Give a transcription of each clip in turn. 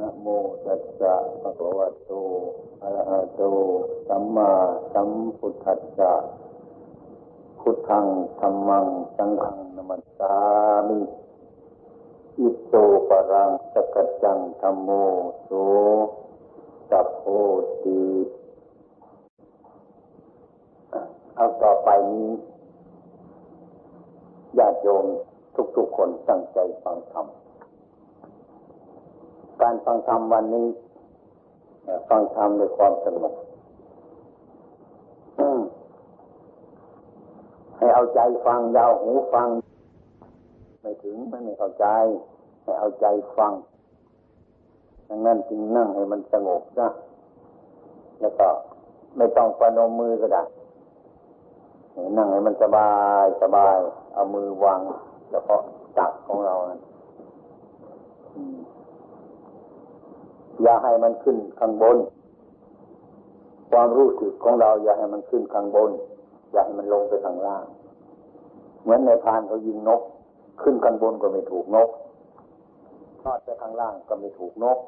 นะโมตัสสะภะคะวะโต อะระหะโต สัมมาสัมพุทธัสสะ พุทธังธรรมัง สังฆังนมัสสามิ อิโตปรังสกัจจังธรรมโมโสสัพโพติเอาต่อไปนี้ญาติโยมทุกๆคนตั้งใจฟังธรรม การฟังธรรมวันนี้ฟังธรรมด้วยความสงบให้เอาใจฟังยาวหูฟัง ไม่ถึงไม่เข้าใจ ให้เอาใจฟังดังนั้นจึงนั่งให้มันสงบนะแล้วก็ไม่ต้องประนมมือก็ได้นั่งให้มันสบายสบาย เอามือวางเฉพาะตักของเรานะ อย่าให้มันขึ้นข้างบน ความรู้สึกของเราอย่าให้มันขึ้นข้างบน อย่าให้มันลงไปข้างล่าง เหมือนในพานเขายิงนก ขึ้นข้างบนก็ไม่ถูกนกทอดไปข้างล่างก็ไม่ถูกนก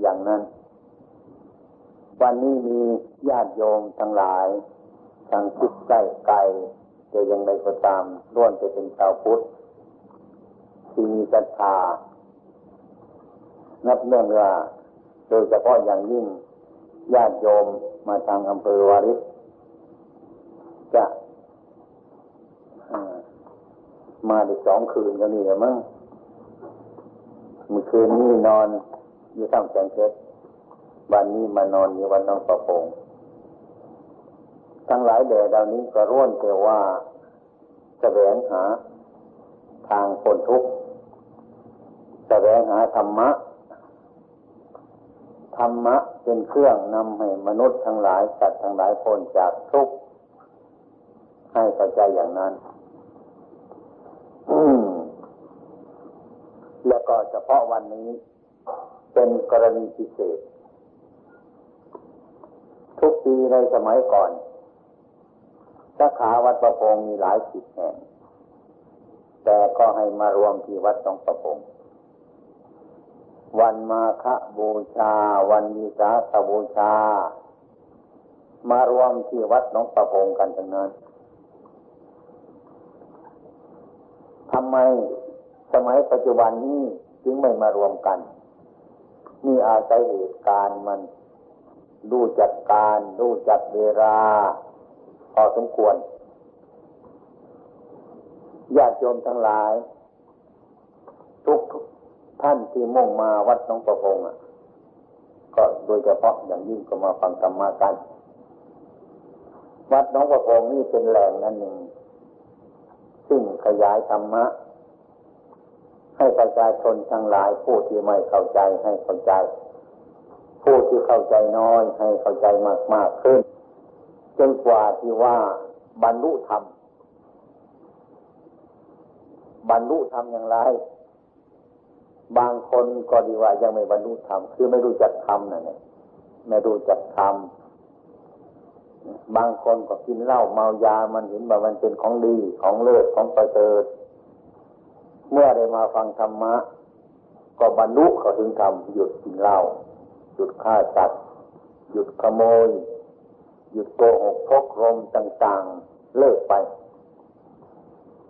อย่างนั้น วันนี้มีญาติโยมทั้งหลายทางคิดใกล้ไกลจะยังไงก็ตามล้วนจะเป็นชาวพุทธที่มีศรัทธา นับเนื่องว่าโดยเฉพาะอย่างยิ่งญาติโยมมาทางอำเภอวาริศจะมาได้สองคืนก็นี่แหละมั้งเมื่อคืนนี้นอนอยู่ท่ามแสงเพชรวันนี้มานอนอยู่วันน้องประพงทั้งหลายแด่เหล่านี้ก็ร่วนแต่ว่าแสวงหาทางพ้นทุกข์แสวงหาธรรมะ ธรรมะเป็นเครื่องนำให้มนุษย์ทั้งหลายสัตว์ทั้งหลายพ้นจากทุกข์ให้เข้าใจอย่างนั้นแล้วก็เฉพาะวันนี้เป็นกรณีพิเศษ ทุกปีในสมัยก่อนสาขาวัดประพงมีหลายสิบแห่ง แต่ก็ให้มารวมที่วัดสองประพง วันมาฆบูชา วันวิสาขบูชา มารวมที่วัดหนองประพงกันทั้งนั้นทำไมสมัยปัจจุบันนี้จึงไม่มารวมกันมีอาศัยเหตุการณ์มันดูจัดการดูจัดเวลาพอสมควรญาติโยมทั้งหลาย ทุก ท่านที่มุ่งมาวัดน้องประพงอะ ก็โดยเฉพาะอย่างยิ่งก็มาฟังธรรมะกัน วัดน้องประพงนี่เป็นแหล่งนั่นหนึ่ง ซึ่งขยายธรรมะ ให้ประชาชนทั้งหลายผู้ที่ไม่เข้าใจให้เข้าใจ ผู้ที่เข้าใจน้อยให้เข้าใจมากมากขึ้นจนกว่าที่ว่าบรรลุธรรมบรรลุธรรมอย่างไร บางคนก็ดีว่ายังไม่บรรลุธรรมคือไม่รู้จักธรรมนั่นเองไม่รู้จักธรรมบางคนก็กินเหล้าเมายามันเห็นว่ามันเป็นของดีของเลิศของประเสริฐเมื่อได้มาฟังธรรมะ ก็บรรลุเขาถึงธรรมหยุดกินเหล้าหยุดฆ่าสัตว์หยุดขโมย หยุดโกหกพกรมต่างๆ เลิกไป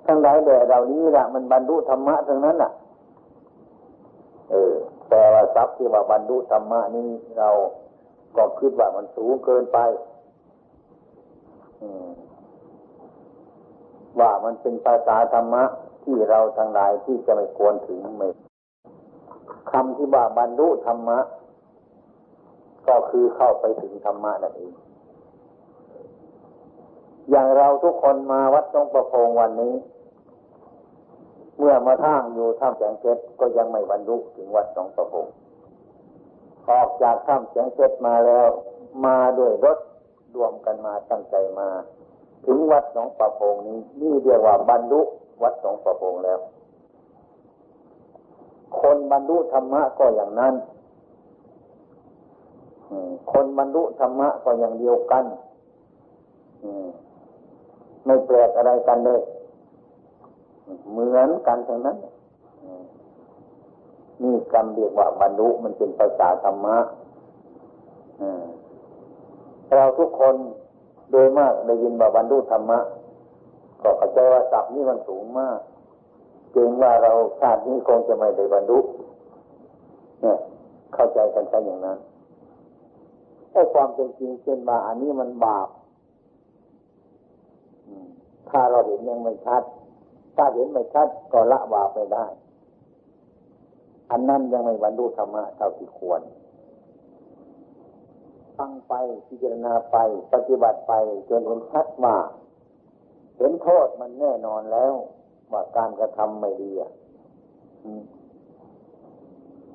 ทั้งหลายแด่เหล่านี้ละมันบรรลุธรรมะทั้งนั้นน่ะ เออ แต่ว่าทรัพย์ที่ว่าบรรลุธรรมะนี้เราก็คิดว่ามันสูงเกินไป ว่ามันเป็นภาษาธรรมะที่เราทั้งหลายที่จะไม่ควรถึงไม่คำที่ว่าบรรลุธรรมะ ก็คือเข้าไปถึงธรรมะนั่นเอง อย่างเราทุกคนมาวัดตรงประพงวันนี้ เมื่อมาท่างอยู่ท่ามแสงเพชรก็ยังไม่บรรลุถึงวัดตรงประพงออกจากท่ามแสงเพชรมาแล้ว มาด้วยรถรวมกันมาตั้งใจมา ถึงวัดหนองประพงนี้นี่เรียกว่าบรรลุวัดหนองประพงแล้ว คนบรรลุธรรมะก็อย่างนั้นคนบรรลุธรรมะก็อย่างเดียวกันไม่แปลกอะไรกันเลย เหมือนกันทั้งนั้นนี่คำเรียกว่าบรรลุมันเป็นภาษาธรรมะเราทุกคนโดยมากได้ยินว่าบรรลุธรรมะ ก็เข้าใจว่าศัพท์นี้มันสูงมากเกรงว่าเราชาตินี้คงจะไม่ได้บรรลุเนี่ย เข้าใจกันใช่อย่างนั้นไอ้ความเป็นจริงเช่นว่าอันนี้มันบาปถ้าเราเห็นยังไม่ชัด ถ้าเห็นไม่ชัดก็ละบาปไม่ได้ อันนั้นยังไม่บรรลุธรรมะเท่าที่ควร ฟังไปพิจารณาไป ปฏิบัติไปจนเห็นชัดว่าเห็นโทษมันแน่นอนแล้ว ว่าการกระทำไม่ดี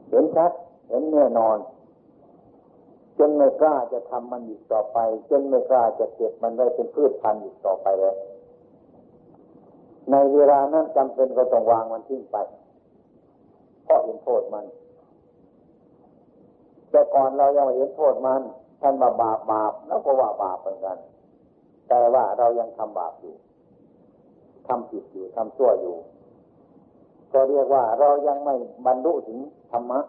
เห็นชัด เห็นแน่นอน จนไม่กล้าจะทำมันอีกต่อไป จนไม่กล้าจะเก็บมันไว้เป็นพืชพันธุ์อีกต่อไปแล้ว ในเวลานั้นจำเป็นก็ต้องวางมันทิ้งไป เพราะเห็นโทษมัน แต่ก่อนเรายังไม่เห็นโทษมัน ท่านบาบาปบาปแล้วก็ว่าบาปเหมือนกัน แต่ว่าเรายังทำบาปอยู่ทำผิดอยู่ทำชั่วอยู่ ก็เรียกว่าเรายังไม่บรรลุถึงธรรมะ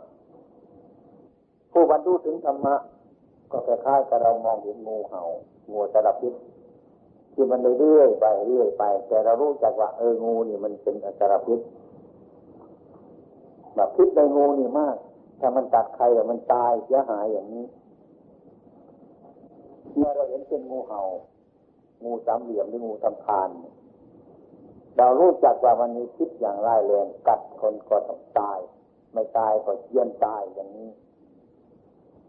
ผู้บรรลุถึงธรรมะ ก็คล้ายๆกับเรามองเห็นงูเห่างูสารพิษ ที่มันเรื่อยไปเรื่อยไป แต่เรารู้จักว่าเอองูนี่มันเป็นอันตรพิษแบบพิษในงูนี่มาก ถ้ามันตัดใครมันตายเสียหายอย่างนี้เมื่อเราเห็นเป็นงูเห่า งูสามเหลี่ยมหรืองูทำพาน เรารู้จักว่ามันมีพิษอย่างร้ายแรงกัดคนก็ต้องตาย ไม่ตายก็เยี่ยนตายอย่างนี้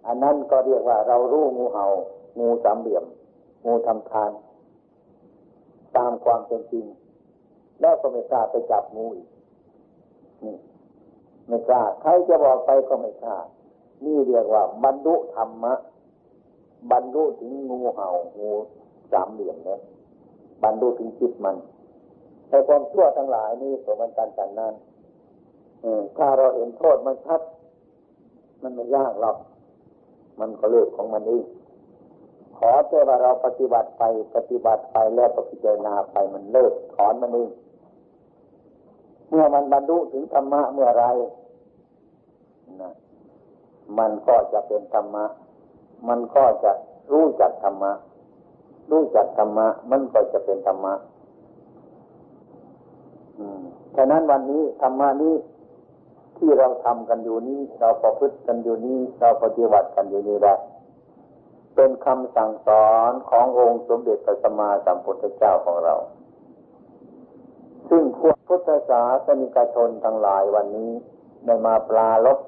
อันนั้นก็เรียกว่าเรารู้งูเห่า งูสามเหลี่ยม งูทำทาน ตามความเป็นจริง แล้วก็ไม่กล้าไปจับงูอีกนี่ไม่กล้าใครจะบอกไปก็ไม่กล้านี่เรียกว่า บรรลุธรรมะ บรรลุถึงงูเห่างูสามเหลี่ยมเนี่ยบรรลุถึงจิตมันแต่ความชั่วทั้งหลายนี่สมันกันกันนั้นถ้าเราเห็นโทษมันชัด มันไม่ยากหรอก มันก็เลิกของมันเอง ขอแต่ว่าเราปฏิบัติไปปฏิบัติไปแล้วก็พิจารณาไปมันเลิกถอนมันเองเมื่อมันบรรลุถึงธรรมะเมื่อไรนะมันก็จะเป็นธรรมะ มันก็จะรู้จักธรรมะ รู้จักธรรมะ มันก็จะเป็นธรรมะฉะนั้นวันนี้ธรรมะนี้ที่เราทำกันอยู่นี้ เราประพฤติกันอยู่นี้ เราปฏิบัติกันอยู่นี้ได้ เป็นคำสั่งสอนขององค์สมเด็จพระสัมมาสัมพุทธเจ้าของเรา ซึ่งพวกพุทธศาสนิกชนทั้งหลายวันนี้ได้มาปลาลบ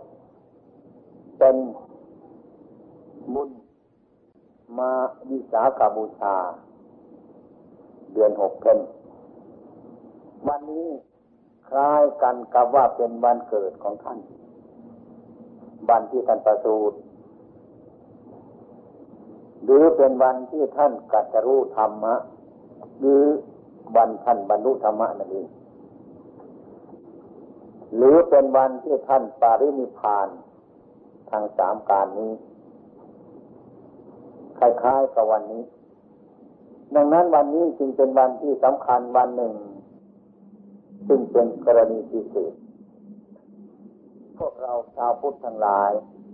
เป็นบุญมาวิสาขาบูชา เดือนหกเป็นวันนี้คล้ายกันกับว่าเป็นวันเกิดของท่าน วันที่ท่านประสูติ หรือเป็นวันที่ท่านกัจรู้ธรรมะ หรือวันท่านบรรลุธรรมะนั่นเองหรือเป็นวันที่ท่านปารินิพานทางสามการนี้คล้ายๆกับวันนี้ ดังนั้นวันนี้จึงเป็นวันที่สำคัญวันหนึ่ง ซึ่งเป็นกรณีพิเศษพวกเราชาวพุทธทั้งหลาย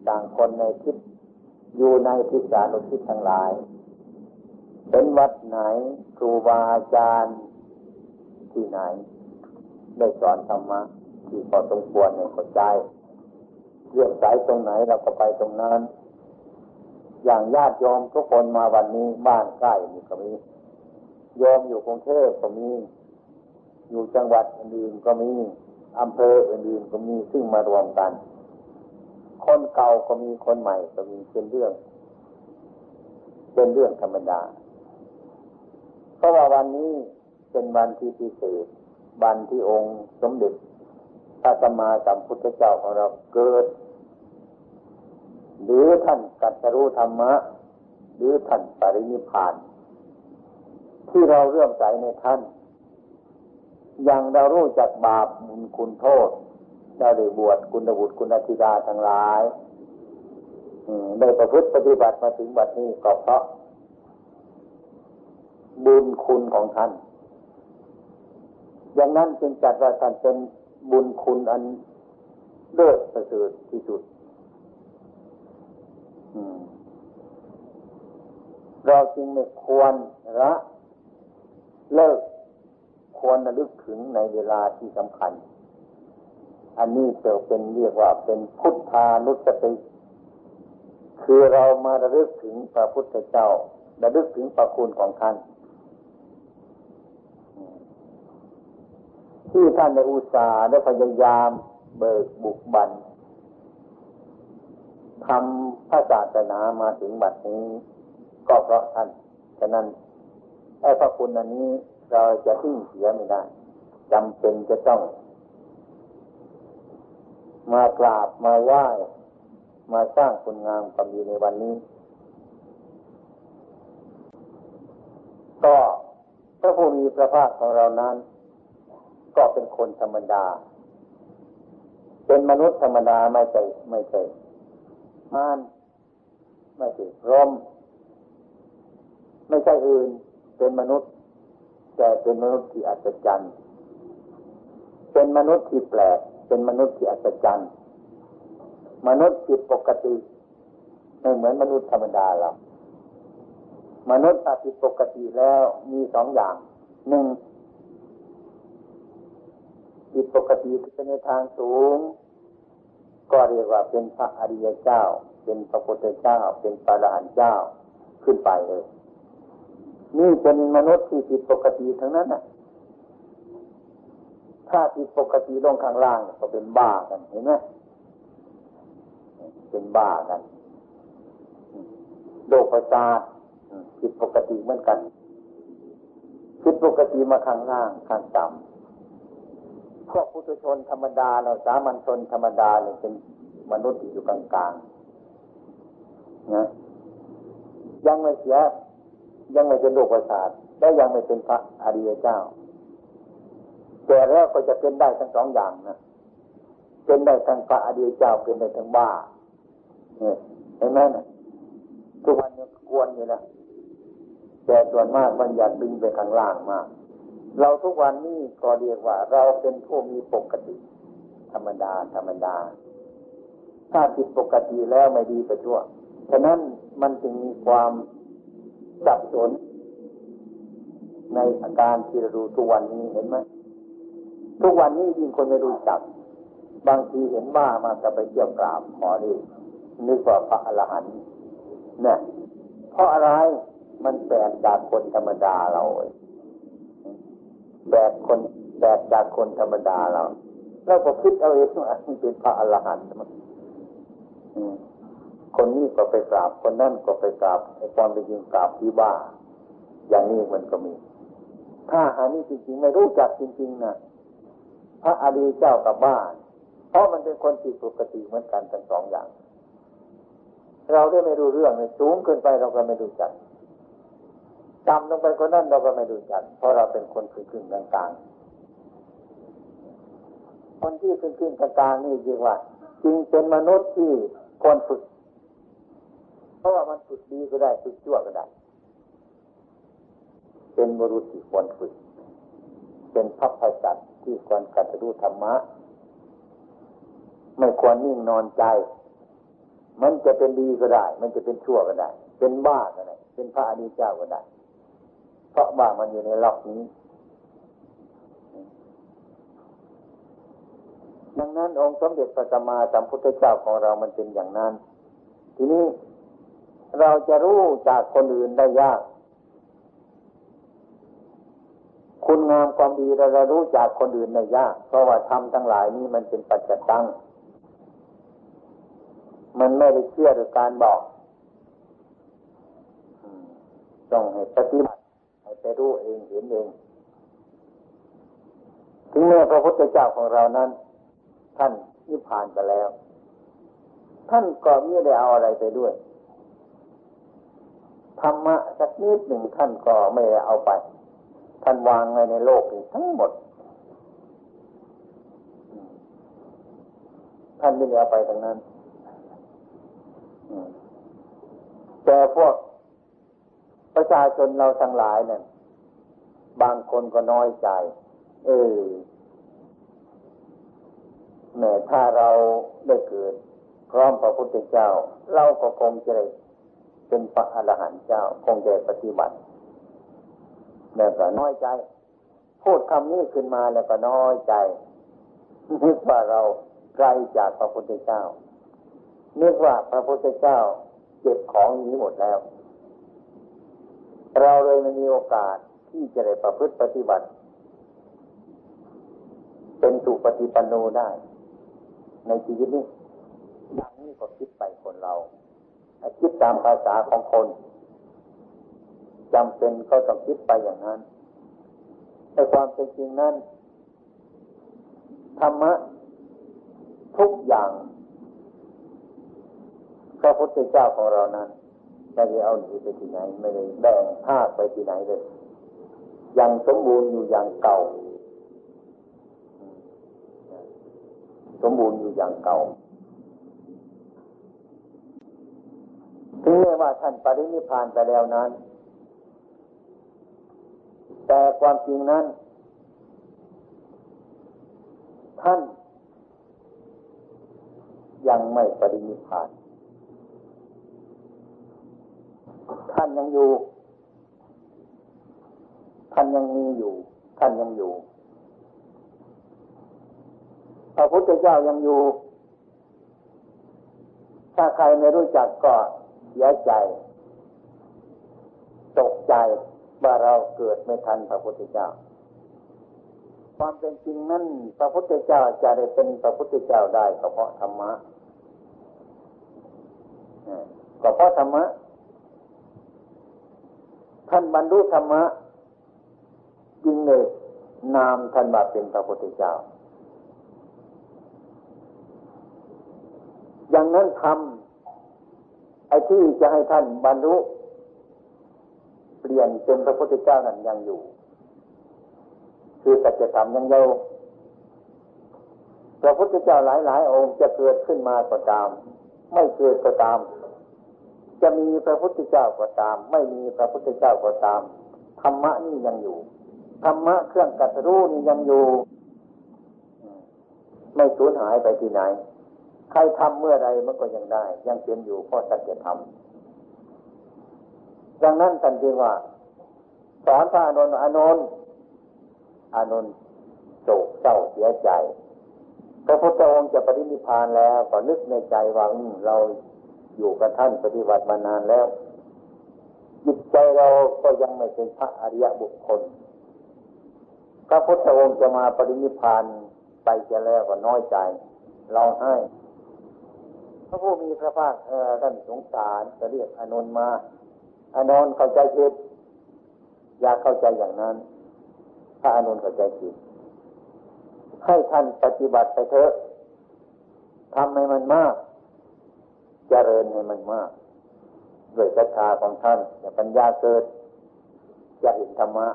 ต่างคนในทิศ อยู่ในทิศานุทิศทั้งหลายเป็นวัดไหนครูบาอาจารย์ที่ไหน ได้สอนธรรมะที่พอสมควรในหัวใจเรื่องสายตรงไหนเราก็ไปตรงนั้น อย่างญาติโยมทุกคนมาวันนี้บ้านใกล้นี่ก็มีโยมอยู่กรุงเทพก็มี อยู่จังหวัดอื่นก็มีอำเภออื่นก็มีซึ่งมารวมกัน คนเก่าก็มีคนใหม่ก็มีเป็นเรื่อง เป็นเรื่องธรรมดา เพราะว่าวันนี้เป็นวันที่พิเศษวันที่องค์สมเด็จพระสัมมาสัมพุทธเจ้าของเราเกิด หรือท่านกัตรู้ธรรมะ หรือท่านปรินิพาน ที่เราเรื่อมใสในท่าน อย่างเรารู้จักบาปบุญคุณโทษ เราได้บวชคุณบุตรคุณธิดาทั้งหลายได้ประพฤติปฏิบัติมาถึงบัดนี้ก็เพราะ บุญคุณของท่าน อย่างนั้นจึงจัดว่าท่านเป็นบุญคุณอันเลิศประเสริฐที่สุดเราจึงไม่ควรละเลิกควรระลึกถึงในเวลาที่สำคัญ อันนี้จะเป็นเรียกว่าเป็นพุทธานุสติ คือเรามาระลึกถึงพระพุทธเจ้าระลึกถึงพระคุณของท่านที่ท่านในอุตสาห์ได้พยายามเบิกบุกบันทำพระศาสนามาถึงบัดนี้ ก็เพราะท่าน ฉะนั้นไอ้พระคุณอันนี้เราจะทิ้งเสียไม่ได้จำเป็นจะต้อง มากราบมาไหว้มาสร้างคุณงามความดีในวันนี้ ก็พระผู้มีพระภาคของเรานั้น ก็เป็นคนธรรมดา เป็นมนุษย์ธรรมดาไม่ใช่ไม่ใช่มานไม่ใช่ร่มไม่ใช่อื่นเป็นมนุษย์ แต่เป็นมนุษย์ที่อัศจรรย์ เป็นมนุษย์ที่แปลก เป็นมนุษย์ที่อัศจรรย์มนุษย์จิตปกติไม่เหมือนมนุษย์ธรรมดาเรามนุษย์ถ้าผิดปกติแล้วมีสองอย่างหนึ่งจิตปกติที่เป็นในทางสูง ก็เรียกว่าเป็นพระอริยเจ้า เป็นพระพุทธเจ้า เป็นพระอรหันต์เจ้าขึ้นไปเลย นี่เป็นมนุษย์ที่ผิดปกติทั้งนั้นนะ ถ้าผิดปกติลงข้างล่างก็เป็นบ้ากันเห็นไหมเป็นบ้ากันโรคประสาทผิดปกติเหมือนกันผิดปกติมาข้างล่างข้างต่ำพวกพุทธชนธรรมดาเราสามัญชนธรรมดาเนี่ยเป็นมนุษย์ที่อยู่กลางๆนะยังไม่เสียยังไม่เป็นโลกประสาทและยังไม่เป็นพระอริยเจ้า แต่แล้วก็จะเป็นได้ทั้งสองอย่างนะเป็นได้ทั้งพระอริยเจ้าเป็นได้ทั้งบ้าเนี่ยเห็นไหมนะทุกวันนี้กวนอยู่นะแต่ส่วนมากมันอยากดึงไปข้างล่างมาก เราทุกวันนี้ก็เรียกว่า เราเป็นผู้มีปกติ ธรรมดา ธรรมดา ถ้าผิดปกติแล้วไม่ดีไปทั่ว ฉะนั้นมันจึงมีความสับสนในอาการที่เราดูทุกวันนี้เห็นไหม ทุกวันนี้ยิ่งคนไม่รู้จัก บางทีเห็นว่ามาจะไปเที่ยวกราบขอดีนึกว่าพระอรหันต์เนี่ยเพราะอะไรมันแปลกจากคนธรรมดาเราแปลกคนแปลกจากคนธรรมดาเราเราก็คิดเอาเองว่าเป็นพระอรหันต์มันคนนี้ก็ไปกราบคนนั่นก็ไปกราบไอ้ความเป็นจริงกราบที่บ้า อย่างนี้มันก็มี ถ้าอันนี้จริงๆ ไม่รู้จักจริง ๆนะ พระอริยเจ้ากับบ้าน เพราะมันเป็นคนจิตปกติเหมือนกันทั้งสองอย่าง เราได้ไม่รู้เรื่องเลยสูงเกินไปเราก็ไม่รู้จักต่ำลงไปคนนั้นเราก็ไม่รู้จัก เพราะเราเป็นคนขึ้นขึ้นกลางๆคนที่ขึ้นขึ้นกลางๆนี่จริงว่าจริงเป็นมนุษย์ที่ควรฝึก เพราะว่ามันฝึกดีก็ได้ฝึกชั่วก็ได้ เป็นบรุษที่ควรฝึก เป็นพัพพสัตที่ควรกัตรู้ธรรมะ ไม่ควรนิ่งนอนใจ มันจะเป็นดีก็ได้ มันจะเป็นชั่วก็ได้ เป็นบ้าก็ได้ เป็นพระอริยเจ้าก็ได้ เพราะว่ามันอยู่ในล็อกนี้ ดังนั้นองค์สมเด็จพระสัมมาสัมพุทธเจ้าของเรามันเป็นอย่างนั้น ทีนี้เราจะรู้จากคนอื่นได้ยาก คุณงามความดีเรารู้จากคนอื่นได้ยาก เพราะว่าทำทั้งหลายนี้มันเป็นปัจจตัง มันไม่ได้เชื่อหรือการบอก ต้องให้ปฏิบัติให้ไปรู้เองเห็นเอง ถึงแม้พระพุทธเจ้าของเรานั้น ท่านนิพพานไปแล้ว ท่านก็ไม่ได้เอาอะไรไปด้วย ธรรมะสักนิดหนึ่งท่านก็ไม่ได้เอาไป ท่านวางไว้ในโลกทั้งหมด ท่านไม่ได้เอาไปทั้งนั้นแต่พวกประชาชนเราทั้งหลายเนี่ยบางคนก็น้อยใจ เออแม้ถ้าเราได้เกิดพุทธเจ้า เราก็คงจะได้เป็นพระอรหันต์เจ้า คงจะปฏิบัติ แล้วก็น้อยใจ พูดคำนี้ขึ้นมาแล้วก็น้อยใจนึกว่าเราไกลจากพระพุทธเจ้านึกว่าพระพุทธเจ้าเก็บของนี้หมดแล้ว เราเลยไม่มีโอกาสที่จะได้ประพฤติปฏิบัติ เป็นสุปฏิปันโนได้ ในชีวิตนี้อย่างนี้ก็คิดไปคนเรา คิดตามภาษาของคน จำเป็นก็ต้องคิดไปอย่างนั้นแต่ความเป็นจริงนั้นธรรมะทุกอย่างพระพุทธเจ้าของเรานั้นไม่ได้เอาหนีไปที่ไหน ไม่ได้แบ่งภาคไปที่ไหนเลยยังสมบูรณ์อยู่อย่างเก่า สมบูรณ์อยู่อย่างเก่าถึงแม้ว่าท่านปรินิพานไปแล้วนั้น แต่ความจริงนั้น ท่าน ยังไม่ปรินิพาน ท่านยังอยู่ ท่านยังมีอยู่ ท่านยังอยู่ พระพุทธเจ้ายังอยู่ ถ้าใครไม่รู้จักก็เสียใจ ตกใจ ว่าเราเกิดไม่ทันพระพุทธเจ้า ความเป็นจริงนั้นพระพุทธเจ้าจะได้เป็นพระพุทธเจ้าได้ก็เพราะธรรมะก็เพราะธรรมะ ท่านบรรลุธรรมะจริงเลยนามท่านมาเป็นพระพุทธเจ้า อย่างนั้นทำไอ้ที่จะให้ท่านบรรลุ ปลี่ยนเป็นพระพุทธเจ้านั้นยังอยู่ คือสัจธรรมยังอยู่พระพุทธเจ้าหลายๆ องค์จะเกิดขึ้นมาก็ตาม ไม่เกิดก็ตาม จะมีพระพุทธเจ้าก็ตาม ไม่มีพระพุทธเจ้าก็ตามธรรมะนี่ยังอยู่ธรรมะเครื่องกัตรู้นี่ยังอยู่ ไม่สูญหายไปที่ไหน ใครทำเมื่อใดมันก็ยังได้ ยังเป็นอยู่เพราะสัจธรรม ดังนั้นท่านจึงว่า สอนพระอนุนอนุนอนุนโศกเศร้าเสียใจพระพุทธองค์จะปรินิพานแล้วก็นึกในใจว่าเราอยู่กับท่านปฏิบัติมานานแล้วจิตใจเราก็ยังไม่เป็นพระอริยบุคคล พระพุทธองค์จะมาปรินิพานไปจะแล้วก็น้อยใจ เราให้ พระผู้มีพระภาคท่านสงสารจะเรียกอนุนมา อนนท์เข้าใจผิดอยากเข้าใจอย่างนั้น ถ้าอนนท์เข้าใจผิดให้ท่านปฏิบัติไปเถอะทำให้มันมากเจริญให้มันมากด้วยศรัทธาของท่านอย่าปัญญาเกิดจะเห็นธรรมะ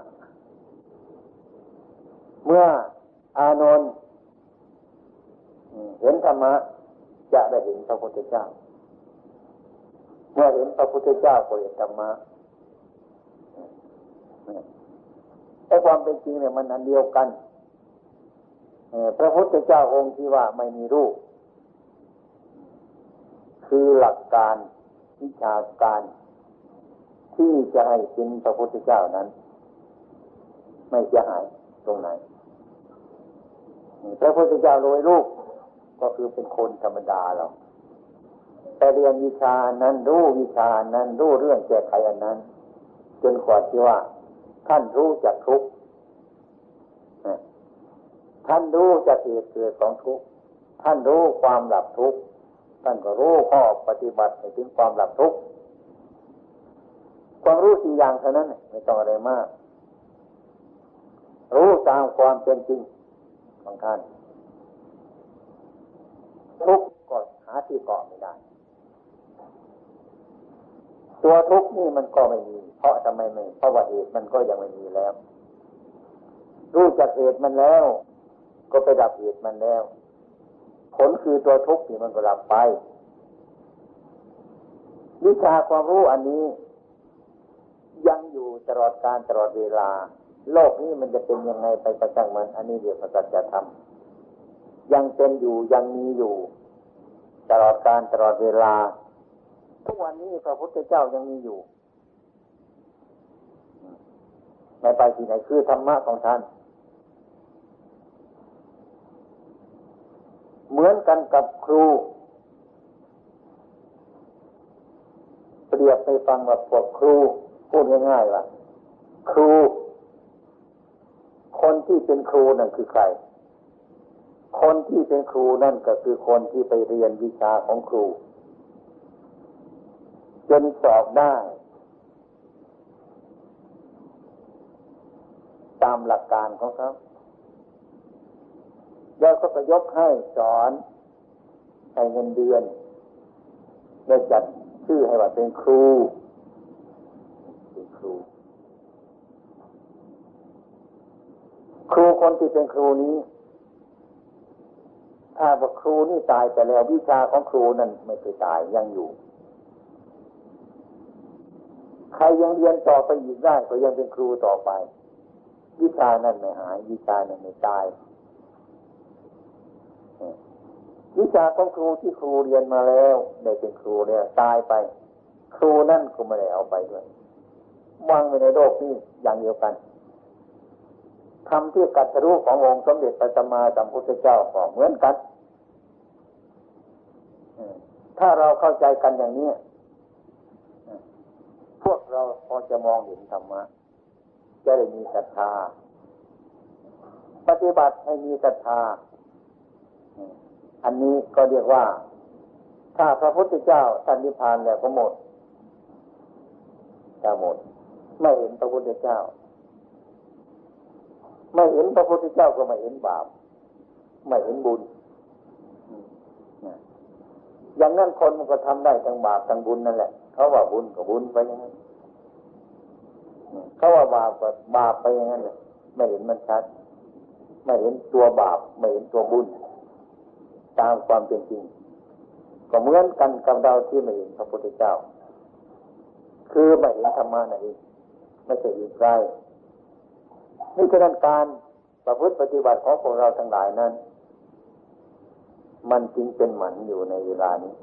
เมื่ออานนท์เห็นธรรมะ จะได้เห็นพระพุทธเจ้า เมื่อเห็นพระพุทธเจ้าก็เห็นธรรมะไอ้ความเป็นจริงเนี่ยมันอันเดียวกันพระพุทธเจ้าองค์ที่ว่าไม่มีรูป คือหลักการวิชาการที่จะให้เป็นพระพุทธเจ้านั้น ไม่เสียหายตรงไหน พระพุทธเจ้าโดยรูปก็คือเป็นคนธรรมดาเรา แต่เรียนวิชานั้นรู้วิชานั้นรู้เรื่องแก้ไขอันนั้น จนกว่าที่ว่า ท่านรู้จักทุกท่านรู้จักเหตุเกิดของทุกท่านรู้ความหลับทุกท่านก็รู้ข้อปฏิบัติถึงความหลับทุกความรู้สี่อย่างเท่านั้นไม่ต้องอะไรมาก รู้ตามความเป็นจริงของท่านทุกข์ก็หาที่เกาะไม่ได้ ตัวทุกข์นี่มันก็ไม่มี เพราะทำไมไม่เพราะว่าเหตุมันก็ยังไม่มีแล้ว รู้จักเหตุมันแล้ว ก็ไปดับเหตุมันแล้ว ผลคือตัวทุกข์ที่มันก็ลับไป วิชาความรู้อันนี้ ยังอยู่ตลอดการตลอดเวลา โลกนี้มันจะเป็นยังไงไปประจังมัน อันนี้เรียกว่าสัจธรรมยังเป็นอยู่ยังมีอยู่ ตลอดการตลอดเวลา ทุกวันนี้พระพุทธเจ้ายังมีอยู่ไม่ไปที่ไหนคือธรรมะของท่าน เหมือนกันกับครู เปรียบไปฟังว่าพวกครู พูดง่ายๆว่าครู คนที่เป็นครูนั่นคือใคร คนที่เป็นครูนั่นก็คือคนที่ไปเรียนวิชาของครู จนสอบได้ ตามหลักการของเขาแล้วก็จะยกให้สอนให้เงินเดือนได้จัดชื่อให้ว่าเป็นครูเป็นครู ครูคนที่เป็นครูนี้ ถ้าว่าครูนี่ตายไปแล้ววิชาของครูนั้นไม่เคยตายยังอยู่ ใครยังเรียนต่อไปอีกได้ก็ยังเป็นครูต่อไป วิชานั้นไม่หาย วิชานั้นไม่ตาย วิชาของครูที่ครูเรียนมาแล้วได้เป็นครูเนี่ยตายไป ครูนั่นก็ไม่ได้เอาไปด้วยวางไว้ในโลกนี้อย่างเดียวกันคำที่กัตรู้ขององค์สมเด็จพระสัมมาสัมพุทธเจ้าก็เหมือนกันถ้าเราเข้าใจกันอย่างนี้ พวกเราพอจะมองเห็นธรรมะจะได้มีศรัทธา ปฏิบัติให้มีศรัทธา อันนี้ก็เรียกว่า ถ้าพระพุทธเจ้าท่านนิพพานแล้วก็หมดจะหมด ไม่เห็นพระพุทธเจ้า ไม่เห็นพระพุทธเจ้าก็ไม่เห็นบาป ไม่เห็นบุญ อย่างนั้นคนมันก็ทำได้ทั้งบาปทั้งบุญนั่นแหละเขาว่าบุญก็บุญไปอย่างนั้นเขาว่าบาปบาปไปอย่างนั้นเลยไม่เห็นมันชัด ไม่เห็นตัวบาป ไม่เห็นตัวบุญ ตามความเป็นจริง ก็เหมือนกันกับเราที่ไม่เห็นพระพุทธเจ้า คือไม่เห็นธรรมะนั่นเองไม่ใช่อื่นไกลนี่คือการประพฤติปฏิบัติของพวกเราทั้งหลายนั้น มันจริงเป็นหมันอยู่ในเวลานี้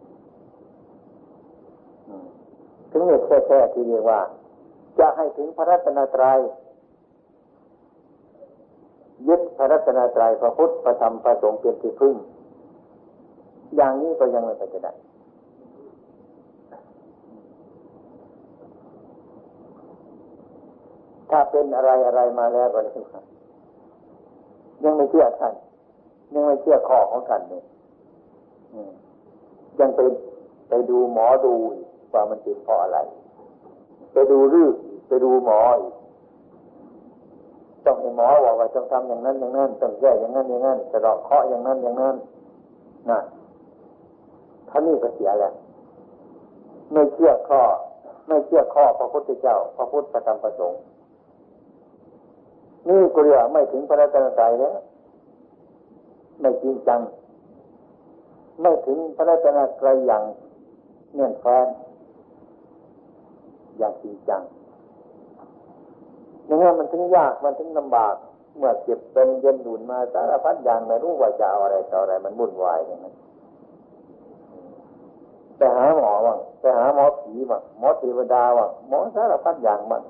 ถึงเหตุแท้ๆที่เรียกว่า จะให้ถึงพระรัตนตรัยยึดพระรัตนตรัยพระพุทธพระธรรมพระสงฆ์เป็นที่พึ่ง อย่างนี้ก็ยังไม่ไปได้ถ้าเป็นอะไรอะไรมาแล้วก็ได้ครับยังไม่เชื่อท่านยังไม่เชื่อข้อของท่านเนี่ย ยังไปไปดูหมอดูว่ามันติดเพราะอะไร ไปดูรื้อไปดูหมออีกต้องให้หมอบอกว่าต้องทำอย่างนั้นอย่างนั้นต้องแก้อย่างนั้นอย่างนั้นจะดอกเคาะอย่างนั้นอย่างนั้นนะท่านี้ก็เสียแล้วไม่เชื่อข้อ ไม่เชื่อข้อพระพุทธเจ้า พระพุทธประธรรมประสงค์นี่ก็เรียกไม่ถึงพระรัตนตรัยแล้วไม่จริงจัง ไม่ถึงพระรัตนตรัยอย่างเนื่นแฟ้นอย่างจริงจังอย่างนั้มันถึงยากมันถึงลำบาก เมื่อเจ็บเป็นเย็นหนุนมาสารพัดอย่างไม่รู้ว่าจะเอาอะไรต่ออะไร มันวุ่นวายอย่างนั้นไปหาหมอบ้างไปหาหมอผีบ้างหมอเทวดาบ้างหมอสารพัดอย่างบ้าง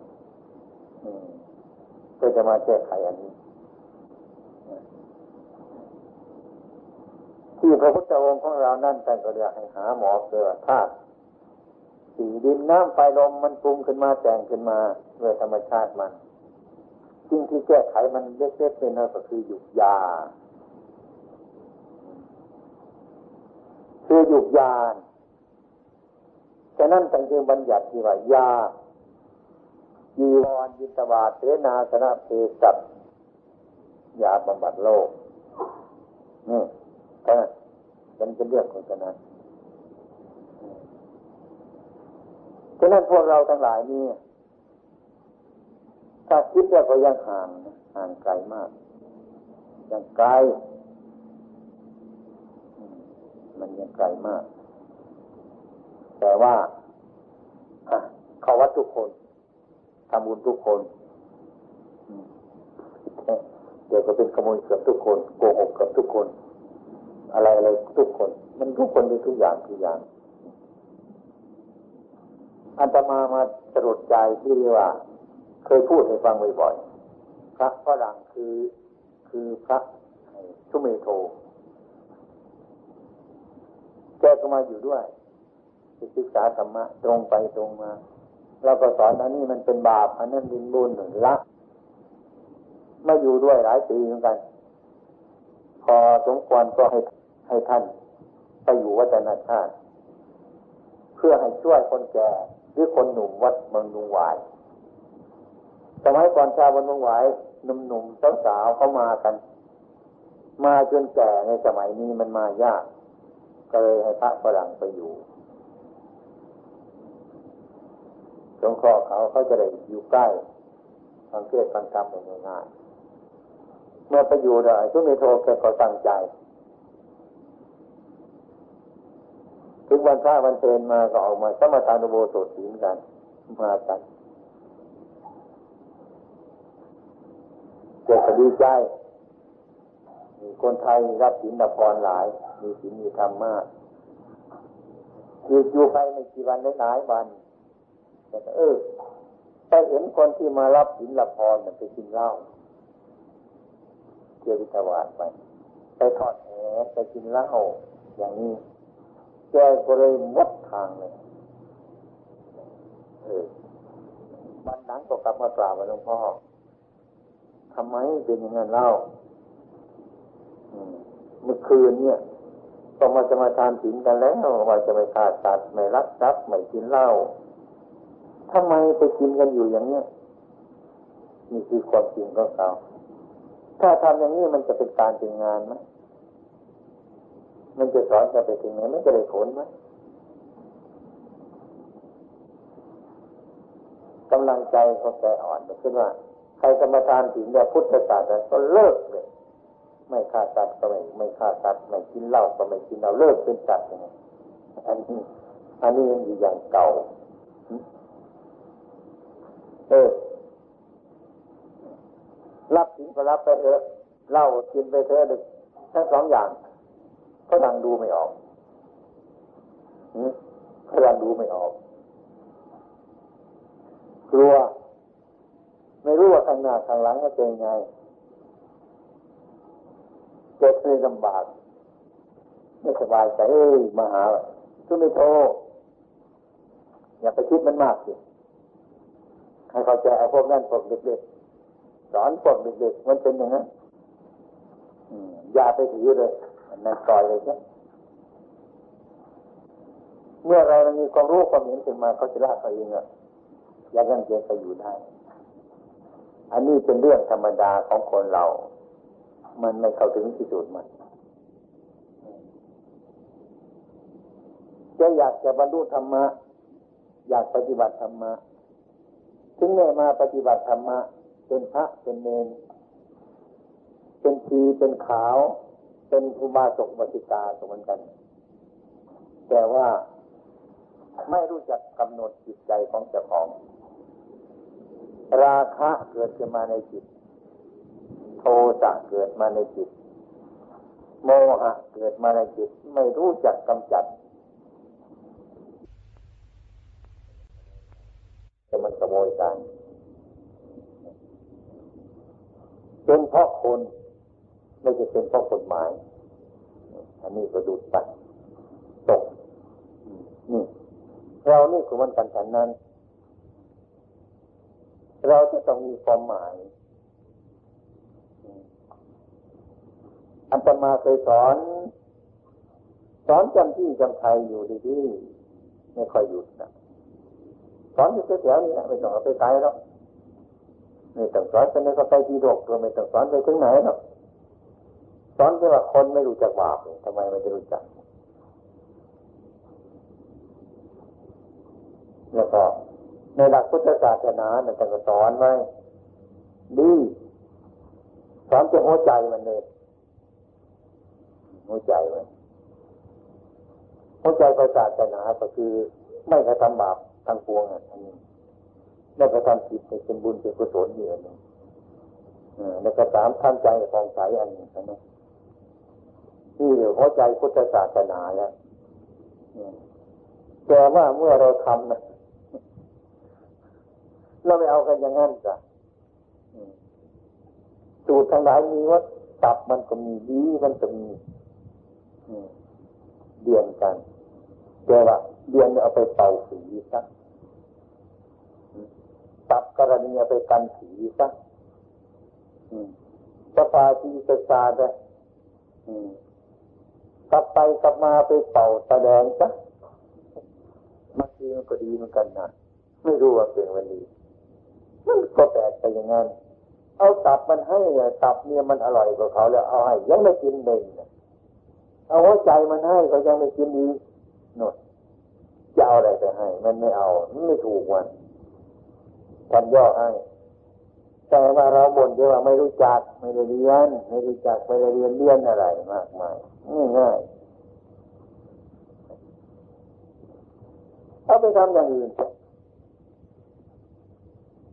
ก็จะมาแก้ไขอันนี้ ที่พระพุทธองค์ของเรานั่นแต่ก็เรียกให้หาหมอเกิดธาตุสีดินน้ำไฟลมมันปรุงขึ้นมาแต่งขึ้นมาด้วยธรรมชาติมันสิ่งที่แก้ไขมันเล็กๆน้อยๆก็คือหยุกยา คือหยุกยาฉะนั้นตั้งใจบัญญัติที่ว่ายาจีวรยินตบาเสนาสนะเพศัตยาบำบัดโลกนี่ ก็มันเป็นเรื่องของฉะนั้นฉะนั้นพวกเราทั้งหลายนี่ถ้าคิดแล้วก็ยังห่างห่างไกลมากยังไกลมันยังไกลมาก แต่ว่าเขาวัดทุกคนทำบุญทุกคนเดี๋ยวก็เป็นขโมยเกือบทุกคน โกหกเกือบทุกคน อะไรอะไรทุกคน มันทุกคนมีทุกอย่างทุกอย่างอันตมามาสรุปใจที่ว่า เคยพูดให้ฟังบ่อยๆพระฝรั่งคือคือพระชุเมโทแกก็มาอยู่ด้วยศึกษาธรรมะตรงไปตรงมาเราก็สอนอันนี้มันเป็นบาปอันนั้นเป็นบุญหนึ่งละไม่อยู่ด้วยหลายปีเหมือนกัน มควรก็ให้ให้ท่านไปอยู่วัฒนชาติ เพื่อให้ช่วยคนแก่หรือคนหนุ่มวัดเมืองนุงวายสมัยก่อนชาวบนนุงวายหนุ่มๆสาวๆเขามากัน มาจนแก่ในสมัยนี้มันมายากก็เลยให้พระฝรั่งไปอยู่สงเคราะห์เขาเขาจะได้อยู่ใกล้ฟังเทศฟังธรรมง่ายๆ เมื่อไปอยู่ได้ทุกเมโทแกก็ตั้งใจ ทุกวันพระวันเพนมาก็ออกมาสมทานุโบสถศีลกัน มากันเกิดดีใจมีคนไทยรับศีลรับพรหลาย มีศีลมีธรรมมากอยู่ไปในกี่วันหลายวันแต่เออไปเห็นคนที่มารับศีลรับพรมันไปกินเหล้า เกี่ยววิทวาดไปไปทอดแหไปกินเหล้าอย่างนี้แกก็เลยมดทางเลยเออวันหลังก็กลับมากราบหลวงพ่อทำไมเป็นอย่างนั้นเล่าเมื่อคืนเนี่ยก็มาจะมาทานศีลกันแล้วว่าจะไม่ขาดสัตว์ไม่รักทรัพย์ไม่กินเหล้าทำไมไปกินกันอยู่อย่างเนี้ยนี่คือความจริงของเขา ถ้าทำอย่างนี้มันจะเป็นการเป็นงานไหมมันจะสอนกันไปถึงไหนมันจะได้ผลไหมกำลังใจเขาแก่อ่อนขึ้นว่า ใครกรรมฐานถึงแบบพุทธศาสนาก็เลิกเลยไม่ฆ่าสัตว์ก็ไม่ไม่ฆ่าสัตว์ไม่กินเหล้าก็ไม่กินเหล้าเลิกเป็นสัตว์อย่างนี้อันนี้อันนี้ยังอยู่อย่างเก่า เออ รับกินก็รับไปเถอะเล้ากินไปเถอะดึกทั้งสองอย่างก็ดังดูไม่ออกก็ดังดูไม่ออก กลัว ไม่รู้ว่าข้างหน้าข้างหลังจะเป็นไงเจ็บเลยลำบาก ไม่สบายใจมาหาทุไม่โทอย่าไปคิดมันมากสิให้เขาใจเอาพวกนั้นพวกเด็กๆ สอนพวกเด็กๆมันเป็นอย่างนั้นอย่าไปถือเลยนั่นปล่อยเลยใช่เมื่อไรมันมีความรู้ความเห็นขึ้นมาเขาจะละตัวเองอะยังยังเจไปอยู่ได้ อันนี้เป็นเรื่องธรรมดาของคนเรา มันไม่เข้าถึงที่สุดมันจะอยากจะบรรลุธรรมะ อยากปฏิบัติธรรมะ ถึงแม้มาปฏิบัติธรรมะ เป็นพระเป็นเนรเป็นทีเป็นขาว เป็นอุบาสกวสิกาเหมือนกัน แต่ว่าไม่รู้จักกำหนดจิตใจของเจ้าของ ราคะเกิดขึ้นมาในจิต โทสะเกิดมาในจิต โมหะเกิดมาในจิต ไม่รู้จักกำจัดจะมันขโมยกัน เป็นเพราะคนไม่จะเป็นเพราะกฎหมาย อันนี้ก็ดูดไปตกนี่เรานี่คือมันกันฉันนั้น เราจะต้องมีความหมายอันตมาเคยสอน สอนจำที่จำไทยอยู่ดีๆไม่ค่อยหยุดนะสอนอยู่แถวๆนี้นะไม่ต้องเอาไปไกลหรอก ไม่ต้องสอนไปในก็ไปที่โลกเราไม่ต้องสอนไปถึงไหนหรอกสอนแค่ว่าคนไม่รู้จักบาปทำไมไม่จะรู้จักแล้วก็ในหลักพุทธศาสนาเนี่ยท่านก็สอนไว้ดีสอนจะหัวใจมันเลยหัวใจมันหัวใจพระศาสนาก็คือไม่กระทำบาปทางปวงอันนี้ ไม่กระทำผิดเป็นบุญเป็นกุศลอยู่อันนี้แล้วก็สามทำใจฟองใสอันหนี้ใช่ไหมนี่เรียกหัวใจพุทธศาสนาเนี่ยแต่ว่าเมื่อเราทำนะเราไม่เอากันอย่างนั้นจ้ะสูตรทั้งหลายมีว่าตับมันก็มีดีมันก็มีเดียนกันแต่ว่าเดียนเอาไปเป่าสีสัก ตับกรณีไปกันสีสักสปาจีสซาเดกลับไปกลับมาไปเป่าแสดงซะบางทีมันก็ดีเหมือนกันนะไม่รู้ว่าเป็นวันดีมันก็แปลกไปอย่างนั้นเอาตับมันให้ตับเนี่ยมันอร่อยกว่าเขาแล้วเอาให้ยังไม่กินเลยเอาหัวใจมันให้ก็ยังไม่กินดีหนดจะเอาอะไรไปให้ มันไม่เอาไม่ถูกวัน ท่านย่อให้แต่ว่าเราบ่นที่ว่าไม่รู้จักไม่ได้เรียน ไม่รู้จักไม่ได้เรียนเรียนอะไรมากมายง่ายๆเอาไปทำอย่างอื่น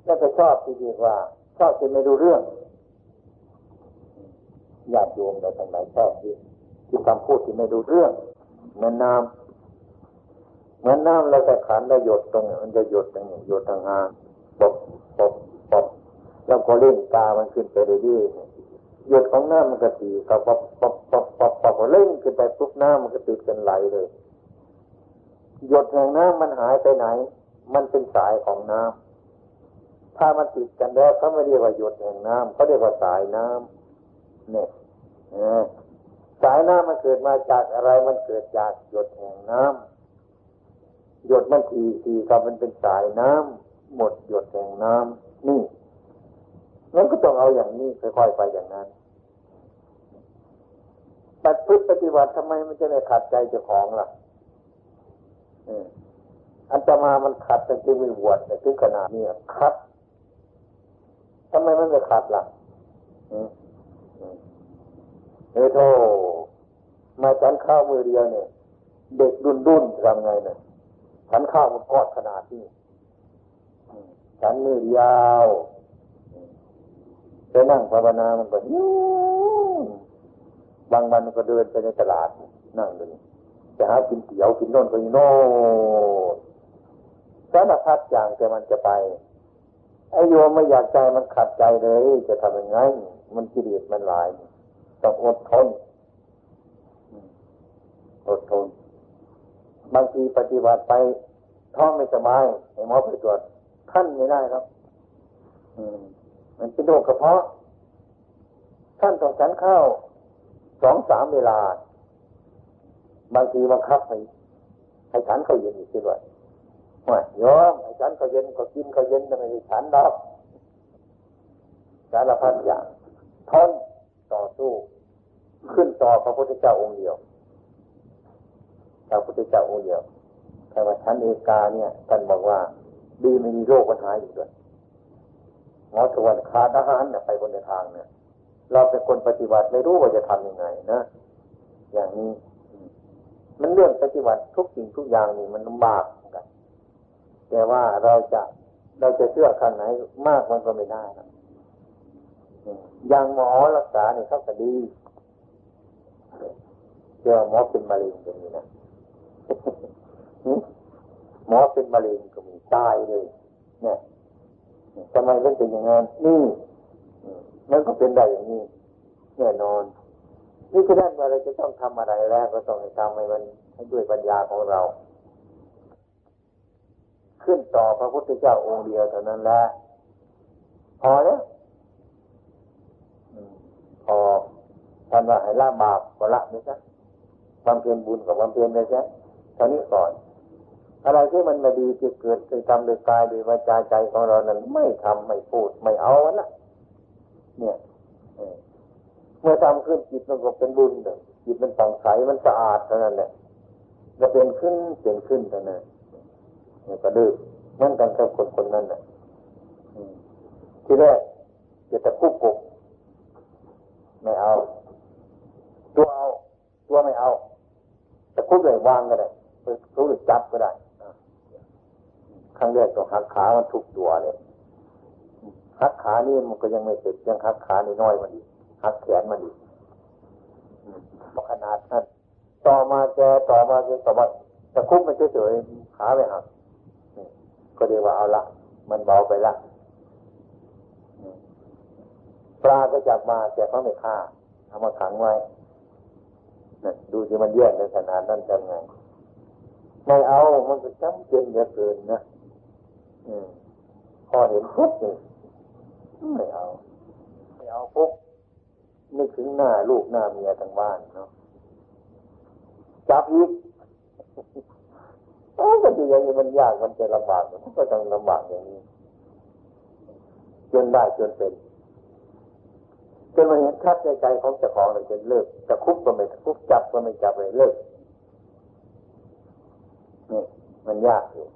แล้วก็ชอบที่ดีว่า ชอบที่ไม่รู้เรื่องญาติโยมในทั้งหลายชอบที่ที่คำพูดที่ไม่รู้เรื่องเหมือนน้ำเหมือนน้ำเราจะขันเราหยดตรงมันจะหยดตรงนี้หยดทางหาง แล้วก็เล่นตามันขึ้นไปเรื่อยๆหยดของน้ำมันก็ตีเขาปบปับปับปับปบเล่นขึ้นไปปุ๊บน้ำมันก็ติดกันไหลเลย หยดแห่งน้ำมันหายไปไหน มันเป็นสายของน้ำถ้ามันติดกันแล้วเขาไม่เรียกว่าหยดแห่งน้ำเขาเรียกว่าสายน้ำเนี่ยสายน้ำมันเกิดมาจากอะไรมันเกิดจากหยดแห่งน้ำหยดมันทีทีกับมันเป็นสายน้ำหมดหยดแห่งน้ำนี่ งั้นก็ต้องเอาอย่างนี้ค่อยๆไปอย่างนั้นปฏิพฤติปฏิบัติทำไมมันจะไม่ขัดใจเจ้าของล่ะอันจะมามันขัดแต่ที่มีบวชแต่ถึงขนาดนี้ขัดทำไมมันไม่ขัดล่ะเออโทมาฉันข้าวมือเดียวเนี่ย เด็กดุนดุนทำไงเนี่ยฉันข้าวมันกอดขนาดนี้ฉันมือยาว ไปนั่งภาวนามันก็บางวันมันก็เดินไปในตลาด นั่งเลยจะหากินเตี๋ยวกินโน่นก็อยู่โน่นสารพัดอย่างแต่มันจะไปไอโยมไม่อยากใจมันขัดใจเลย จะทำยังไง มันกิเลสมันหลายต้องอดทนอดทน บางทีปฏิบัติไปท้องไม่สบายไอ้หมอไปตรวจท่านไม่ได้ครับ อืม มันเป็นโรคกระเพาะท่านต้องฉันข้าวสองสามเวลา บางทีบังคับให้ให้ฉันข้าวเย็นอีกด้วยว่าโยมให้ฉันข้าวเย็นก็กินข้าวเย็นแต่ไม่ได้ฉันดอกสารพัดอย่างทนต่อสู้ ขึ้นต่อพระพุทธเจ้าองค์เดียวพระพุทธเจ้าองค์เดียวแต่ว่าฉันเอกาเนี่ยท่านบอกว่า ดีไม่มีโรคปัญหาอยู่ด้วย หมอทวนขาดอาหารเนี่ยไปบนในทางเนี่ยเราเป็นคนปฏิบัติไม่รู้ว่าจะทํำยังไงนะอย่างนี้มันเรื่องปฏิบัติทุกสิ่งทุกอย่างนี่มันลำบากกัน แต่ว่าเราจะเราจะเชื่อข้างไหนมากมันก็ไม่ได้นะอย่างหมอรักษาเนี่ยเขาก็ดีเชื่อหมอเป็นมะเร็งก็มีนะหมอเป็นมะเร็งก็มีตายเลย เนี่ย ทำไมมันเป็นอย่างนั้นนี่มันก็เป็นได้อย่างนี้แน่นอน นี่คือด้านว่าเราจะต้องทำอะไรแล้วก็ต้องทำให้มันให้ด้วยปัญญาของเรา ขึ้นต่อพระพุทธเจ้าองค์เดียวเท่านั้นแหละพอแล้วพอท่านว่าให้ละบาปก็ละไม่ใช่ความเพียรบุญกับความเพียรไม่ใช่ตอนนี้ก่อน อะไรที่มันไม่ดีจะเกิดจะทำโดยกายโดยวาจาใจของเรานั้น ไม่ทำไม่พูดไม่เอาวะเนี่ยเมื่อทำขึ้นจิตมันก็เป็นบุญเลยจิตมันต่องใสมันสะอาดเท่านั้นแหละจะเป็นขึ้นเป็นขึ้นเท่านั้นเนี่ยก็ดื้อเหมือนกันกับคนคนนั้นแหละที่แรกจะตะคุกกไม่เอา ตัวเอา ตัวไม่เอาตะคุกเลยวางก็ได้รู้หรือจับก็ได้ รั้งแรกต้องหักขามันทุกตัวเลยหักขานี่มันก็ยังไม่เสร็จยังหักขานี่น้อยมันดีกหักแขนมันดีเพราะขนาดนั้นต่อมาแกต่อมาแกต่อมาจะคุบมันเฉยๆขาไม่หักก็เรียกว่าเอาละมันเบาไปละปลาก็จับมาแต่เขาไม่ฆ่าเอามาขังไว้ดูที่มันแย่งในขนาดนั้นทำไงไม่เอามันก็จำเป็นเหลือเกินนะ พอเห็นปุ๊บนี่ไม่เอาไม่เอาปุ๊บนึกถึงหน้าลูกหน้าเมียทางบ้านเนาะจับอีกโอ้ก็ดีอย่างนี้มันยากมันจะลำบากมันก็ต้องลำบากอย่างนี้จนได้จนเป็นจนมาเห็นชัดในใจของเจ้าของเลยจนเลิกจะคุบก็ไม่คุบจับก็ไม่จับเลยเลิกนี่มันยากอยู่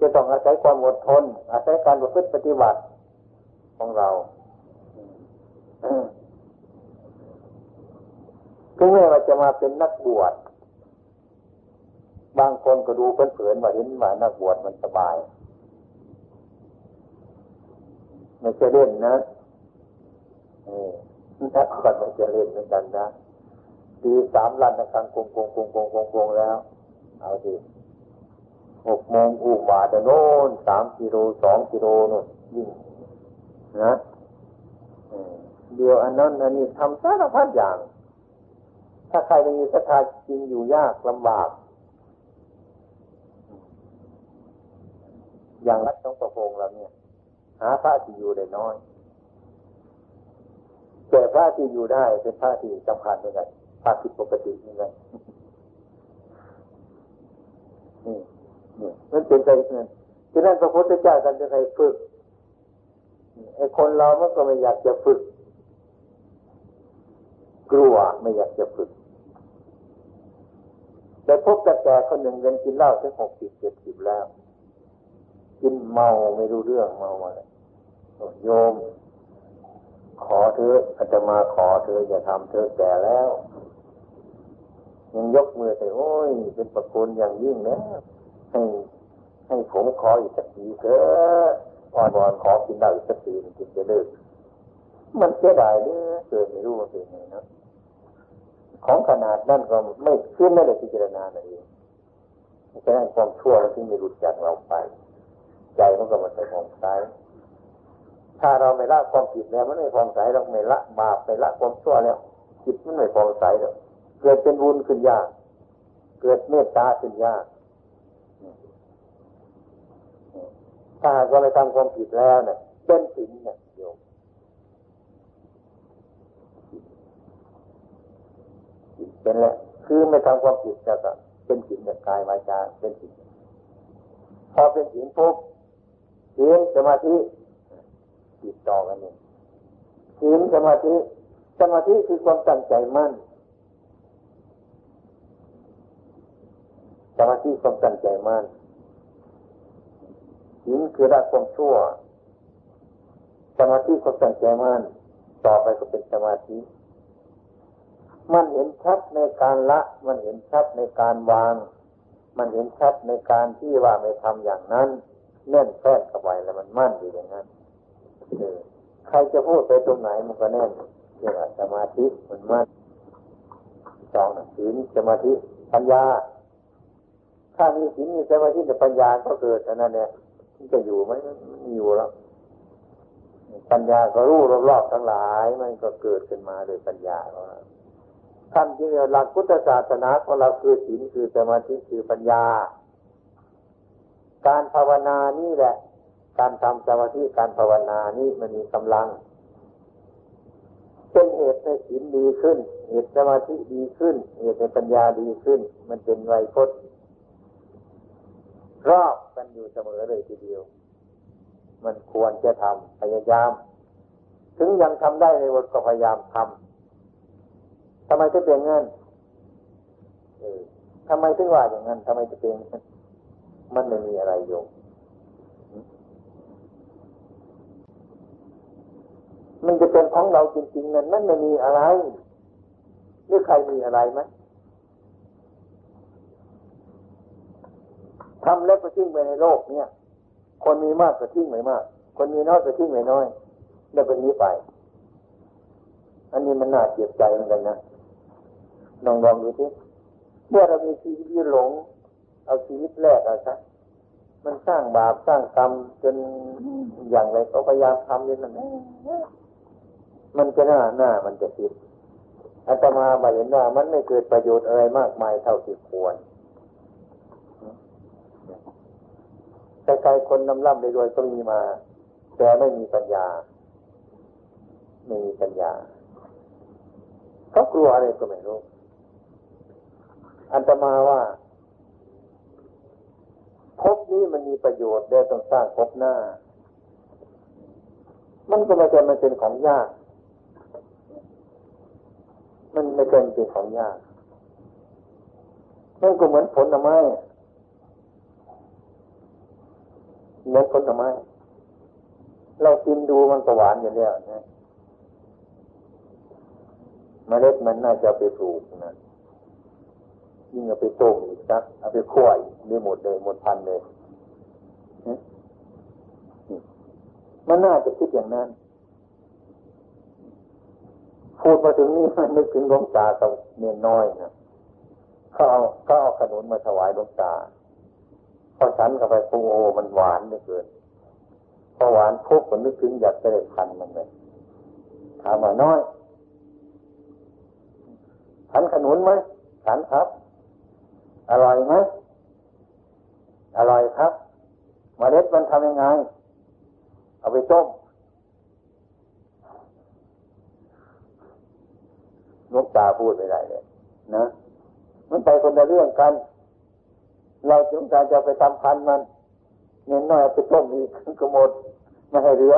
จะต้องอาศัยความอดทน อาศัยการประพฤติปฏิบัติของเราถึงแม้ว่าจะมาเป็นนักบวช บางคนก็ดูเผินๆว่าเห็นว่านักบวชมันสบาย ไม่ใช่เล่นนะนักบวชมันจะเล่นเหมือนกันนะตีสามลันนะครังกงกงกงกงกงกงแล้ว เอาสิ หกโมงอุบาทโน่นสามกิโลสองกิโลนู่นยิ่งนะเดี๋ยวอันนั้นอันนี้ทำสารพัดอย่าง ถ้าใครมีศรัทธาจริงอยู่ยากลำบาก อย่างรัฐต้องประพงเราเนี่ย หาพระที่อยู่ได้น้อยแต่พระที่อยู่ได้เป็นพระที่สำคัญเหมือนกันพระผิดปกติเหมือนกันนี่ นี่มันเป็นใจเงินฉะนั้นพระพุทธเจ้าท่านจะให้ฝึกไอ้คนเรามันก็ไม่อยากจะฝึก กลัวไม่อยากจะฝึกแต่พบแต่แก่คนหนึ่งเรียนกินเหล้าถึงหกสิบเจ็ดสิบแล้ว กินเมาไม่รู้เรื่องเมาอะไรโยม ขอเธออาจมาขอเธออย่าทำเธอแก่แล้ว ยังยกมือแต่โอ้ย เป็นประคุณอย่างยิ่งนะ ให้ให้ผมขออีกสักทีเถอะอ่อนวอนขอกินได้อีกสักทีมันจะเลิกมันเสียดายเนี่ยเกิดไม่รู้ว่าเป็นไงนะของขนาดนั่นก็ไม่ขึ้นไม่ได้พิจารณาอะไรเองฉะนั้นความชั่วมันที่ไม่หลุดจากเราไป ใจมันก็มันไปมองซ้ายถ้าเราไม่ละความผิดแล้วมันไม่ฟองใสเราไม่ละบาปไม่ละความชั่วแล้วจิตมันไม่ฟองใสแล้วเกิดเป็นบุญขึ้นยาก เกิดเมตตาขึ้นยาก ถ้าเราไม่ทำความผิดแล้วเนี่ยเป็นสิ่งเนี่ยโยมเป็นแล้วคือไม่ทำความผิดจะเป็นสิ่งเนี่ยกายวาจาเป็นสิ่งพอเป็นสิ่งปุ๊บศีลสมาธิติดต่อกันเนี่ยศีลสมาธิสมาธิคือความตั้งใจมั่นสมาธิความตั้งใจมั่น ศีลคือละความชั่ว สมาธิความตั้งใจมั่นต่อไปก็เป็นสมาธิ มันเห็นชัดในการละ มันเห็นชัดในการวาง มันเห็นชัดในการที่ว่าไม่ทำอย่างนั้นแน่นแฟ้นเข้าไปแล้วมันมั่นอยู่อย่างนั้นใครจะพูดไปตรงไหนมันก็แน่นเรียกว่าสมาธิมันมั่นสองศีลสมาธิปัญญา ถ้ามีศีลมีสมาธิแต่ปัญญาก็เกิดอันนั้นเนี่ย มันจะอยู่ไหมมันอยู่แล้วปัญญาก็รู้รอบๆทั้งหลาย มันก็เกิดขึ้นมาโดยปัญญาท่านที่หลักพุทธศาสนาของเราคือศีลคือสมาธิคือปัญญา การภาวนานี่แหละ การทำสมาธิการภาวนานี่มันมีกำลังเป็นเหตุในศีลดีขึ้น เหตุสมาธิดีขึ้น เหตุในปัญญาดีขึ้น มันเป็นไวยพจน์ รอบกันอยู่เสมอเลยทีเดียว มันควรจะทำพยายาม ถึงยังทำได้ในวันก็พยายามทำทำไมถึงเป็นงั้นเออทำไมถึงว่าอย่างนั้นทำไมจะเป็นมันไม่มีอะไรโยงมันจะเป็นของเราจริงๆนั้นมันไม่มีอะไรหรือใครมีอะไรไหม ทำแล้วก็ทิ้งไปในโลกเนี่ย คนมีมากก็ทิ้งไม่มาก คนมีน้อยก็ทิ้งไม่น้อย แล้วก็นี้ไป อันนี้มันน่าเจ็บใจเหมือนกันนะลองลองดูสิเมื่อเรามีชีวิตหลง เอาชีวิตแรกเอาซะมันสร้างบาปสร้างกรรมจนอย่างไรก็พยายามทำนี่นั่นมันจะหน้าหน้ามันจะผิดอาตมาบาเห็นว่ามันไม่เกิดประโยชน์อะไรมากมายเท่าที่ควร ใครๆคนนำล่ำรวยก็มีมา แต่ไม่มีปัญญา ไม่มีปัญญาเขากลัวอะไรก็ไม่รู้ อันตมาว่าภพนี้มันมีประโยชน์ได้ต้องสร้างภพหน้า มันก็ไม่ใช่มันเป็นของยาก มันไม่เป็นเป็นของยาก มันก็เหมือนผลไม้ เหมือนผลไม้เรากินดูมันก็หวานอยู่แล้วนะมเมล็ดมันน่าจะไปปลูกนะยิ่งเอาไปต้มอีกนะเอาไปคั่วได้หมดเลยหมดพันเลยมันน่าจะคิดอย่างนั้น พูดมาถึงนี่มันนึกถึงหลวงตากับเนียน้อยนะเขาเอาเขาเอาขนุนมาถวายหลวงตา พอฉันกับไปปรุงโอมันหวานเหลือเกินพอหวานพุกมันนึกถึงอยากจะได้พันมันเลยถามว่าน้อยฉันขนุนไหมฉันครับ อร่อยไหมอร่อยครับมเมล็ดมันทำยังไง เอาไปต้มนกตาพูดไม่ได้เลยนะมันไปคนละเรื่องกัน เราจึงการจะไปทำพันมันเงินน้อยไปต้มอีกก็หมดไม่ให้เหลือ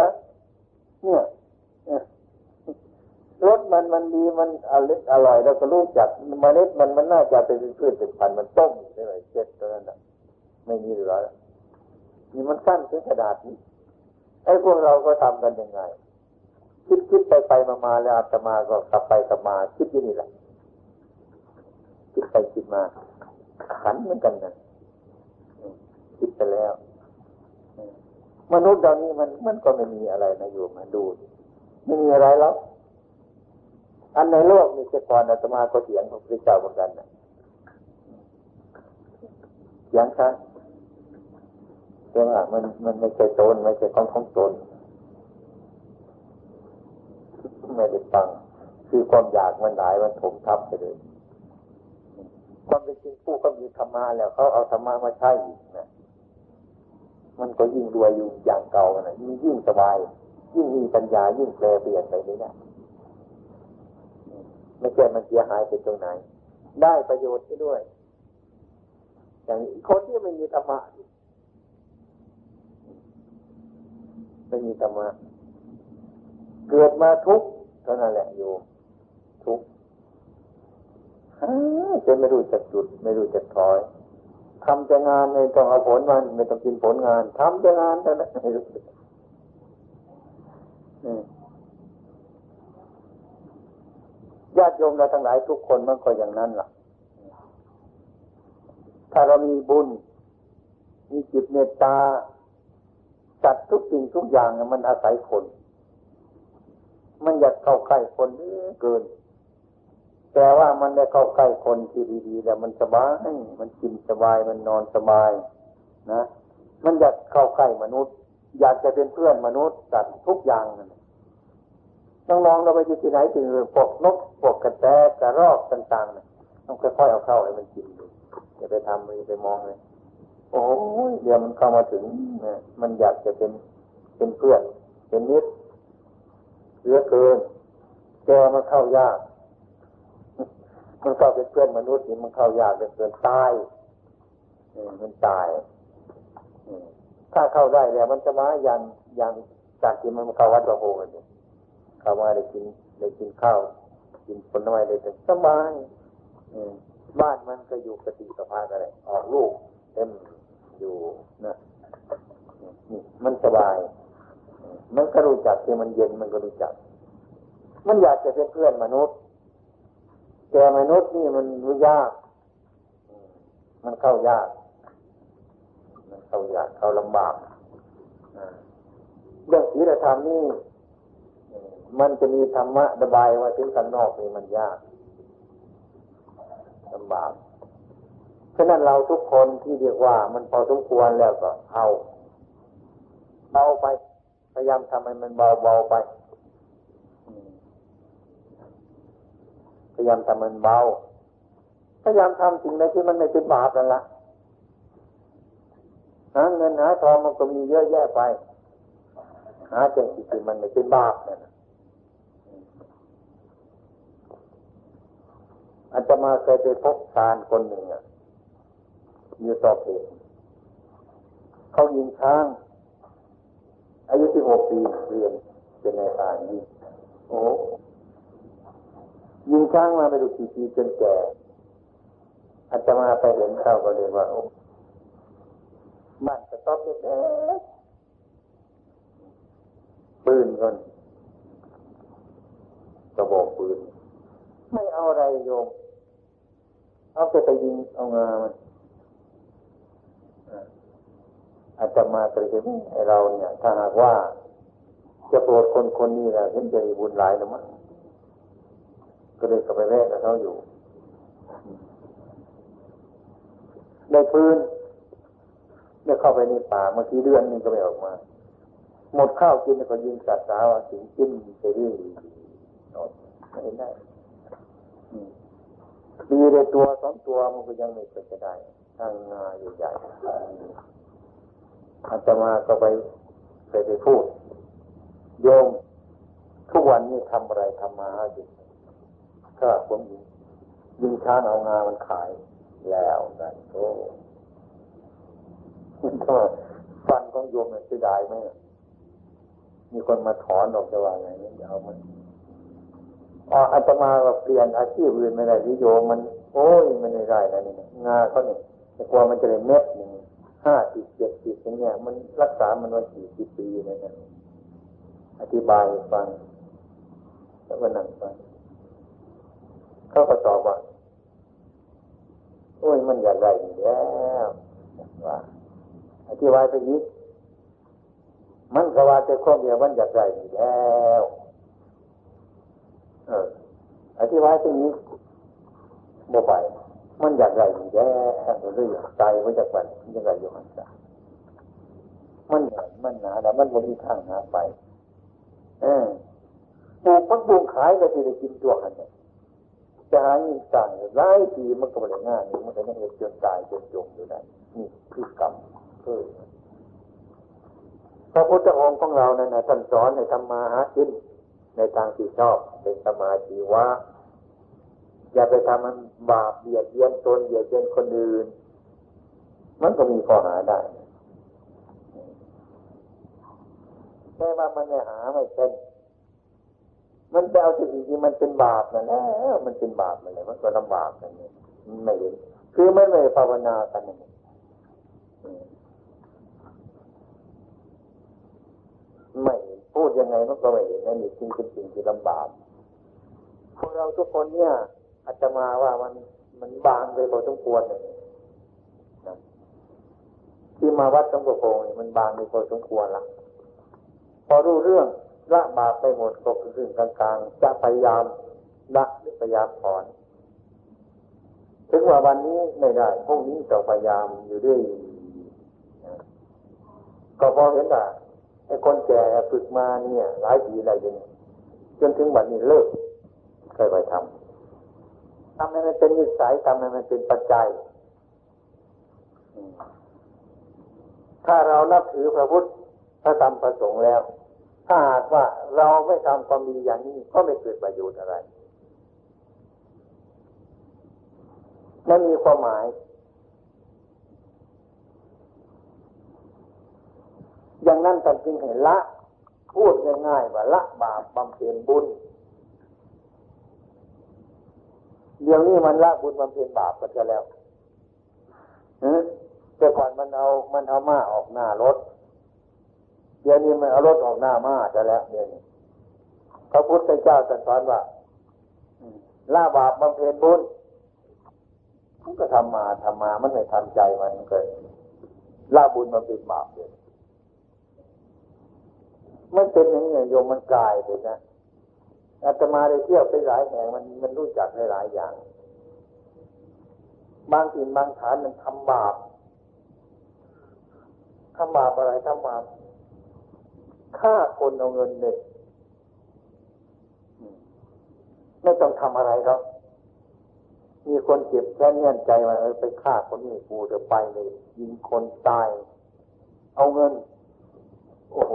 เนี่ยรสมันมันดีมันอร่อยอร่อยเราก็รู้จักเมล็ดมันมันน่าจะเป็นพืชเป็นพันธุ์มันต้มได้เลยเจ็ดตัวนั้นไม่มีเหลือนี่มันสั้นถึงขนาดนี้ไอ้พวกเราก็ทำกันยังไง คิดคิดไปไปมามาแล้วอาตมาก็กลับไปกลับมา คิดอยู่นี่แหละคิดไปคิดมาขันเหมือนกันนะ คิดไปแล้วมนุษย์เรานี้มันมันก็ไม่มีอะไรนะอยู่มาดูไม่มีอะไรแล้ว อันในโลกมีแต่ก่อนอาตมาก็เถียงของพระเจ้าเหมือนกันนะอย่างฉันเรื่องอะมันมันไม่ใช่ตนไม่ใช่ของของตนไม่ได้ฟังคือความอยากมันหลายมันถมทับไปเลยความเป็นจริงผู้ก็มีธรรมะแล้วเขาเอาธรรมะมาใช้อีกนะ มันก็ยิ่งรวยอยู่อย่างเก่านะยิ่งยิ่งสบาย ยิ่งมีปัญญายิ่งแปลเปลี่ยนไปนี่นะไม่ใช่มันเสียหายไปตรงไหน ได้ประโยชน์ด้วย อย่างคนที่ไม่มีธรรมะไม่มีธรรมะเกิดมาทุกข์เท่านั้นแหละโยมทุกข์จะไม่รู้จักจุด ไม่รู้จักถอย ทำแต่งานไม่ต้องเอาผลมันไม่ต้องกินผลงานทำแต่งานเท่นั้นญาติโยมเราทั้งหลายทุกคนมันก็อย่างนั้นล่ะ ถ้าเรามีบุญ มีจิตเมตตา จัดทุกสิ่งทุกอย่างมันอาศัยคน มันอยากเข้าใกล้คนเกิน แต่ว่ามันได้เข้าใกล้คนที่ดีๆแล้วมันสบาย มันกินสบาย มันนอนสบาย นะ มันอยากเข้าใกล้มนุษย์ อยากจะเป็นเพื่อนมนุษย์จัดทุกอย่างนั่นต้องลองเราไปที่ไหนถึงพวกนกพวกกระแตกระรอกต่างๆต้องค่อยๆเอาเข้าให้มันกินดูอย่าไปทำอย่าไปมองเลยโอ้ยเดี๋ยวมันเข้ามาถึงนี่ยมันอยากจะเป็นเป็นเพื่อนเป็นมิตรเยอะเกินแกมันเข้ายาก มันเข้าเป็นเพื่อนมนุษย์นี่มันเข้ายากเป็นเกินตายมันตายถ้าเข้าได้แล้วมันจะมายันยันจากที่มันเข้าวัดประโพกันอยู่ข้ามาได้กินได้กินข้าวกินผลไม้ได้แต่สบายบ้านมันก็อยู่กติสภาพอะไรออกลูกเต็มอยู่นะมันสบาย มันก็รู้จักที่มันเย็นมันก็รู้จัก มันอยากจะเป็นเพื่อนมนุษย์ แต่มนุษย์นี่มันรู้ยาก มันเข้ายาก มันเข้ายาก เข้าลำบากเรื่องศีลธรรมนี่มันจะมีธรรมะระบายว่าถึงข้างนอกนี่มันยากลำบาก ฉะนั้นเราทุกคนที่เรียกว่า มันพอสมควรแล้วก็เอาเบาไป พยายามทำให้มันเบาเบาไปพ ยายามทำมันเบา พยายามทำสิ่งใดที่มันไม่เป็นบาปนั่นละหาเงินหาทองมันก็มีเยอะแยะไป หาจังสิ่งที่มันไม่เป็นบาปนั่นอาจจะมาเคยไปพบชานคนหนึ่งอะอยู่ต่อเพจเขายิงช้าง อายุที่หกปีเรียนเป็นนายทหารยิงโอ้ ยิงช้างมาไปดูกี่ปีจนแก่อาจจะมาไปเห็นเข้าก็เลยว่าบ้านกระต๊อบเล็กปืนก่อนกระบอกปืน ไม่เอาอะไรโยม เอาไปไปยิงเอางามันอาจจะมาตรีให้เราเนี่ย ถ้าหากว่า จะโปรดคนคนนี้นะเห็นใจบุญหลายแล้วมั้ง ก็เลยกลับไปแวะกับเขาอยู่ ได้พื้นได้เข้าไปในป่าเมื่อกี้เดือนนึงก็ไม่ออกมา หมดข้าวกินก็ยิงสัตว์สาวสิงกินไปเรื่อยไม่ได้ดีเลยตัวสองตัวมันก็ยังไม่เป็นจะได้ทางงาใหญ่ๆอาจมาก็ไปไปไปพูด โยมทุกวันนี้ทำอะไรทำมาหากิน ก็ผมยิงยิงช้างเอางามันขายแล้วกันโอ้ก็ฟันของโยมมันเสียดายไหมมีคนมาถอนออกจะว่าไงนี่เอามันอ๋ออาตมาก็เปลี่ยนอาชีพอื่นไม่ได้ที่โยมมัน โอ้ยมันไม่ได้นะนี่งาเขาเนี่ยแต่กลัวมันจะได้เม็ดหนึ่งห้าสิบเจ็ดสิบอย่างเงี้ยมันรักษามันไว้กี่สิบปีนะเนี่ยอธิบายฟังแล้วก็นั่งฟัง เขาก็ตอบว่าโอ้ยมันอยากได้แล้วว่าอธิบายไปอีกมันก็ว่าแต่ข้อเดียวมันอยากได้แล้วเอออธิบายไปอีกบ่ไปมันอยากได้แล้วเรื่องใจมันจะปั่นมันจะได้อยู่หันใจมันใหญ่มันหนาแต่มันบนที่ทางหาไป เออปลูกพักบุงขายก็จะได้กินตัวกันเนี่ย จะหาเงินสั่งไล่ปีมันก็ไม่ได้ง่ายมันก็ยังเหตุจนตายจนจมอยู่ได้นี่คือกรรมเออพระพุทธองค์ของเราเนี่ยนะท่านสอนให้ทำมาหากินในทางที่ชอบเป็นสมาธิวะอย่าไปทำมันบาปเบียดเบียนตนเบียดเบียนคนอื่น มันก็มีข้อหาได้แค่ว่ามันไม่หาไม่เป็น มันจะเอาสิ่งที่มันเป็นบาปนั่นแหละมันเป็นบาปมันเลยมันก็ลำบากนั่นเองไม่เห็นคือมันไม่ภาวนากันนั่นไม่พูดยังไงมันก็ไม่เห็นนั่นนี่จริงเป็นสิ่งที่ลำบากพวกเราทุกคนเนี่ยอาจจะมาว่ามันมันบางไปพอสมควรเลยที่มาวัดต้องกระโปงมันบางไปพอสมควรละพอรู้เรื่อง ละบาปไปหมดก็คือรึ่งกลางจะพยายามละหรือพยายามถอน ถึงว่าวันนี้ไม่ได้พรุ่งนี้จะพยายามอยู่ด้วยก็พอเห็นว่าไอ้คนแก่ฝึกมาเนี่ย หลายปีอะไรอย่างนี้จนถึงวันนี้เลิกเคยไปทำทำให้มันเป็นนิสัยทำให้มันเป็นปัจจัยถ้าเรานับถือพระพุทธพระธรรมพระสงฆ์แล้ว ถ้าหากว่าเราไม่ทำความดีอย่างนี้ก็ไม่เกิดประโยชน์อะไรนั่นมีความหมาย อย่างนั้นตัดจริงเห็นละ พูดง่ายๆว่าละบาปบำเพ็ญบุญ เดี๋ยวนี้มันละบุญบำเพ็ญบาปกันจะแล้วแต่ก่อนมันเอา มันเอามาออกหน้ารถ เดี๋ยวนี้มันเอารถออกหน้ามาจะแล้วเดี๋ยวนี้พระพุทธเจ้าตรัสสอนว่าล่าบาปบำเพ็ญบุญมันก็ทำมาทำมา มันไม่ทันใจมันเกิดล่าบุญมันเป็นบาปเลยมันเป็นอย่างนี้โยมมันกลายไปนะอาตมาได้เที่ยวไปหลายแห่งมันมันรู้จักหลายอย่าง บางถิ่นบางฐานมันทำบาปทำบาปอะไรทำบาป ฆ่าคนเอาเงินเด็กไม่ต้องทำอะไรหรอกมีคนเจ็บแค่เนียนใจมาเออไปฆ่าคนนี้กูจะไปเลยยิงคนตาย เอาเงิน โอ้โห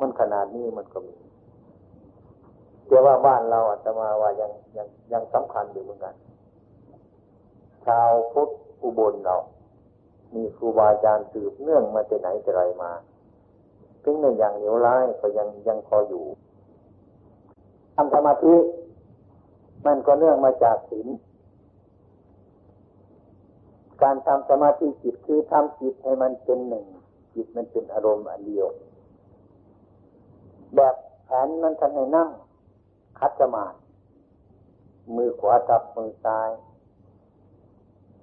มันขนาดนี้มันก็มีแต่ว่าบ้านเราอาตมาว่ายังยังยังสำคัญอยู่เหมือนกัน ชาวพุทธอุบลเรา มีครูบาอาจารย์สืบเนื่องมาแต่ไหนแต่ไรมา ถึงในอย่างเหนียวร้ายก็ยังยังพออยู่ทำสมาธิมันก็เนื่องมาจากศีลการทำสมาธิจิตคือทำจิตให้มันเป็นหนึ่ง จิตมันเป็นอารมณ์อันเดียว แบบแผนมันทำให้นั่ง คัดสมาธิมือขวาทับมือซ้าย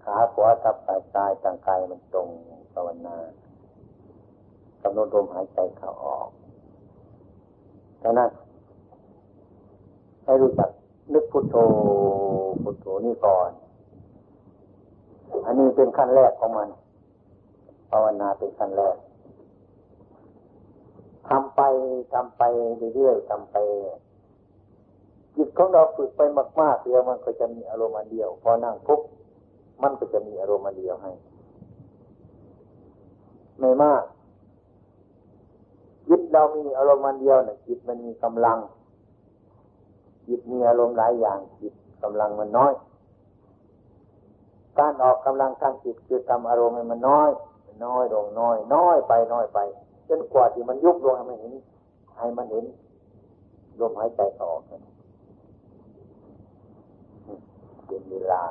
ขาขวาทับสาซ้ายต่างกายมันตรงภาวนา กำหนดลมหายใจเข้าออกดังนั้นให้รู้จักนึกพุทโธพุทโธนี่ก่อน อันนี้เป็นขั้นแรกของมัน ภาวนาเป็นขั้นแรกทำไปทำไปเรื่อยๆทำไปจิตของเราฝึกไปมากๆเดียวมันก็จะมีอารมณ์เดียว พอนั่งปุ๊บมันก็จะมีอารมณ์เดียวให้ ไม่มาก จิตเรามีอารมณ์เดียวเนี่ยจิตมันมีกำลัง จิตมีอารมณ์หลายอย่าง จิตกำลังมันน้อย การออกกำลังทางจิตคือทำอารมณ์มันน้อย น้อยลงน้อย น้อยไปน้อยไปจนกว่าที่มันยุบลงให้มันเห็นให้มันเห็นลมหายใจออกเป็นเวลา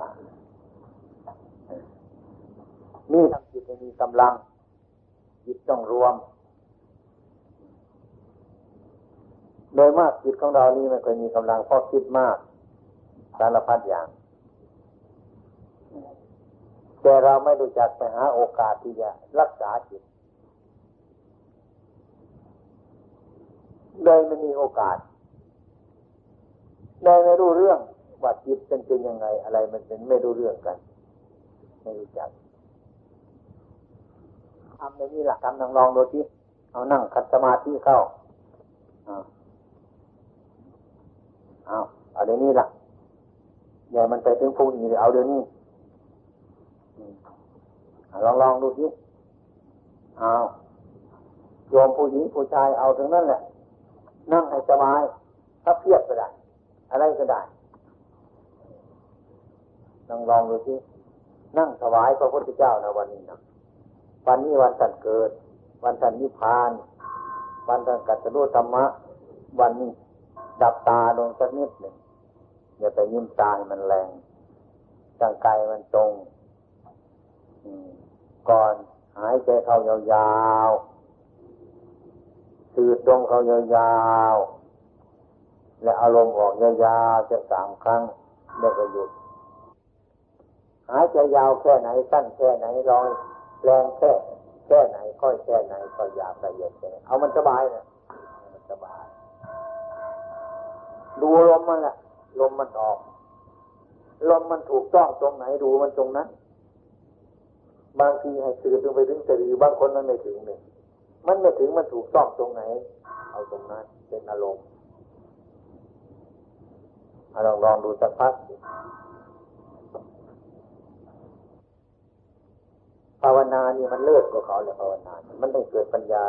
นี่ทำจิตให้มีกำลัง จิตต้องรวม โดยมากจิตของเรานี่มันเคยมีกำลังเพราะคิดมากสารพัดอย่าง แต่เราไม่รู้จักไปหาโอกาสที่จะรักษาจิตโดยไม่มีโอกาสโดยไม่รู้เรื่องว่าจิตเป็นเป็นยังไง อะไรมันเป็นไม่รู้เรื่องกัน ไม่รู้จักทำในนี้หละทำลองลองดูที่เอานั่งคัดสมาธิเข้าอ่า เอาเอาเดี๋ยวนี้ล่ะอย่ามันไปถึงพุ่งนี้เอาเดี๋ยวนี้ลองลองดูสิเอาโยมผู้หญิงผู้ชายเอาถึงนั้นแหละ นั่งให้สบายถ้าเพียบก็ได้ อะไรก็ได้ลองลองดูสินั่งถวายพระพุทธเจ้านะวันนี้นะวันนี้วันสันเกิด วันสันนิพพาน วันสันกัตตุธรรมะ วันนี้ ดับตาลงสักนิดหนึ่งอย่าไปยิ้มตาให้มันแรงร่างกายมันตรงก่อนหายใจเข้ายาวๆสืดตรงเข้ายาวๆและอารมณ์ออกยาวๆจะสามครั้งแล้วก็หยุดหายใจยาวแค่ไหนสั้นแค่ไหนลอยแรงแค่แค่ไหนค่อยแค่ไหนค่อยาวละเอียดแค่ไหนเอามันสบายนะมันสบาย ดูลมมันแหละลมมันออก ลมมันถูกต้องตรงไหนดูมันตรงนั้น บางทีให้สื่อถึงไปถึงสะดือบางคนมันไม่ถึงเลยมันไม่ถึงมันถูกต้องตรงไหน เอาตรงนั้น เป็นอารมณ์ลองลองดูสักพักภาวนานี่มันเลิศกว่าเขาเลยภาวนา มันต้องเกิดปัญญา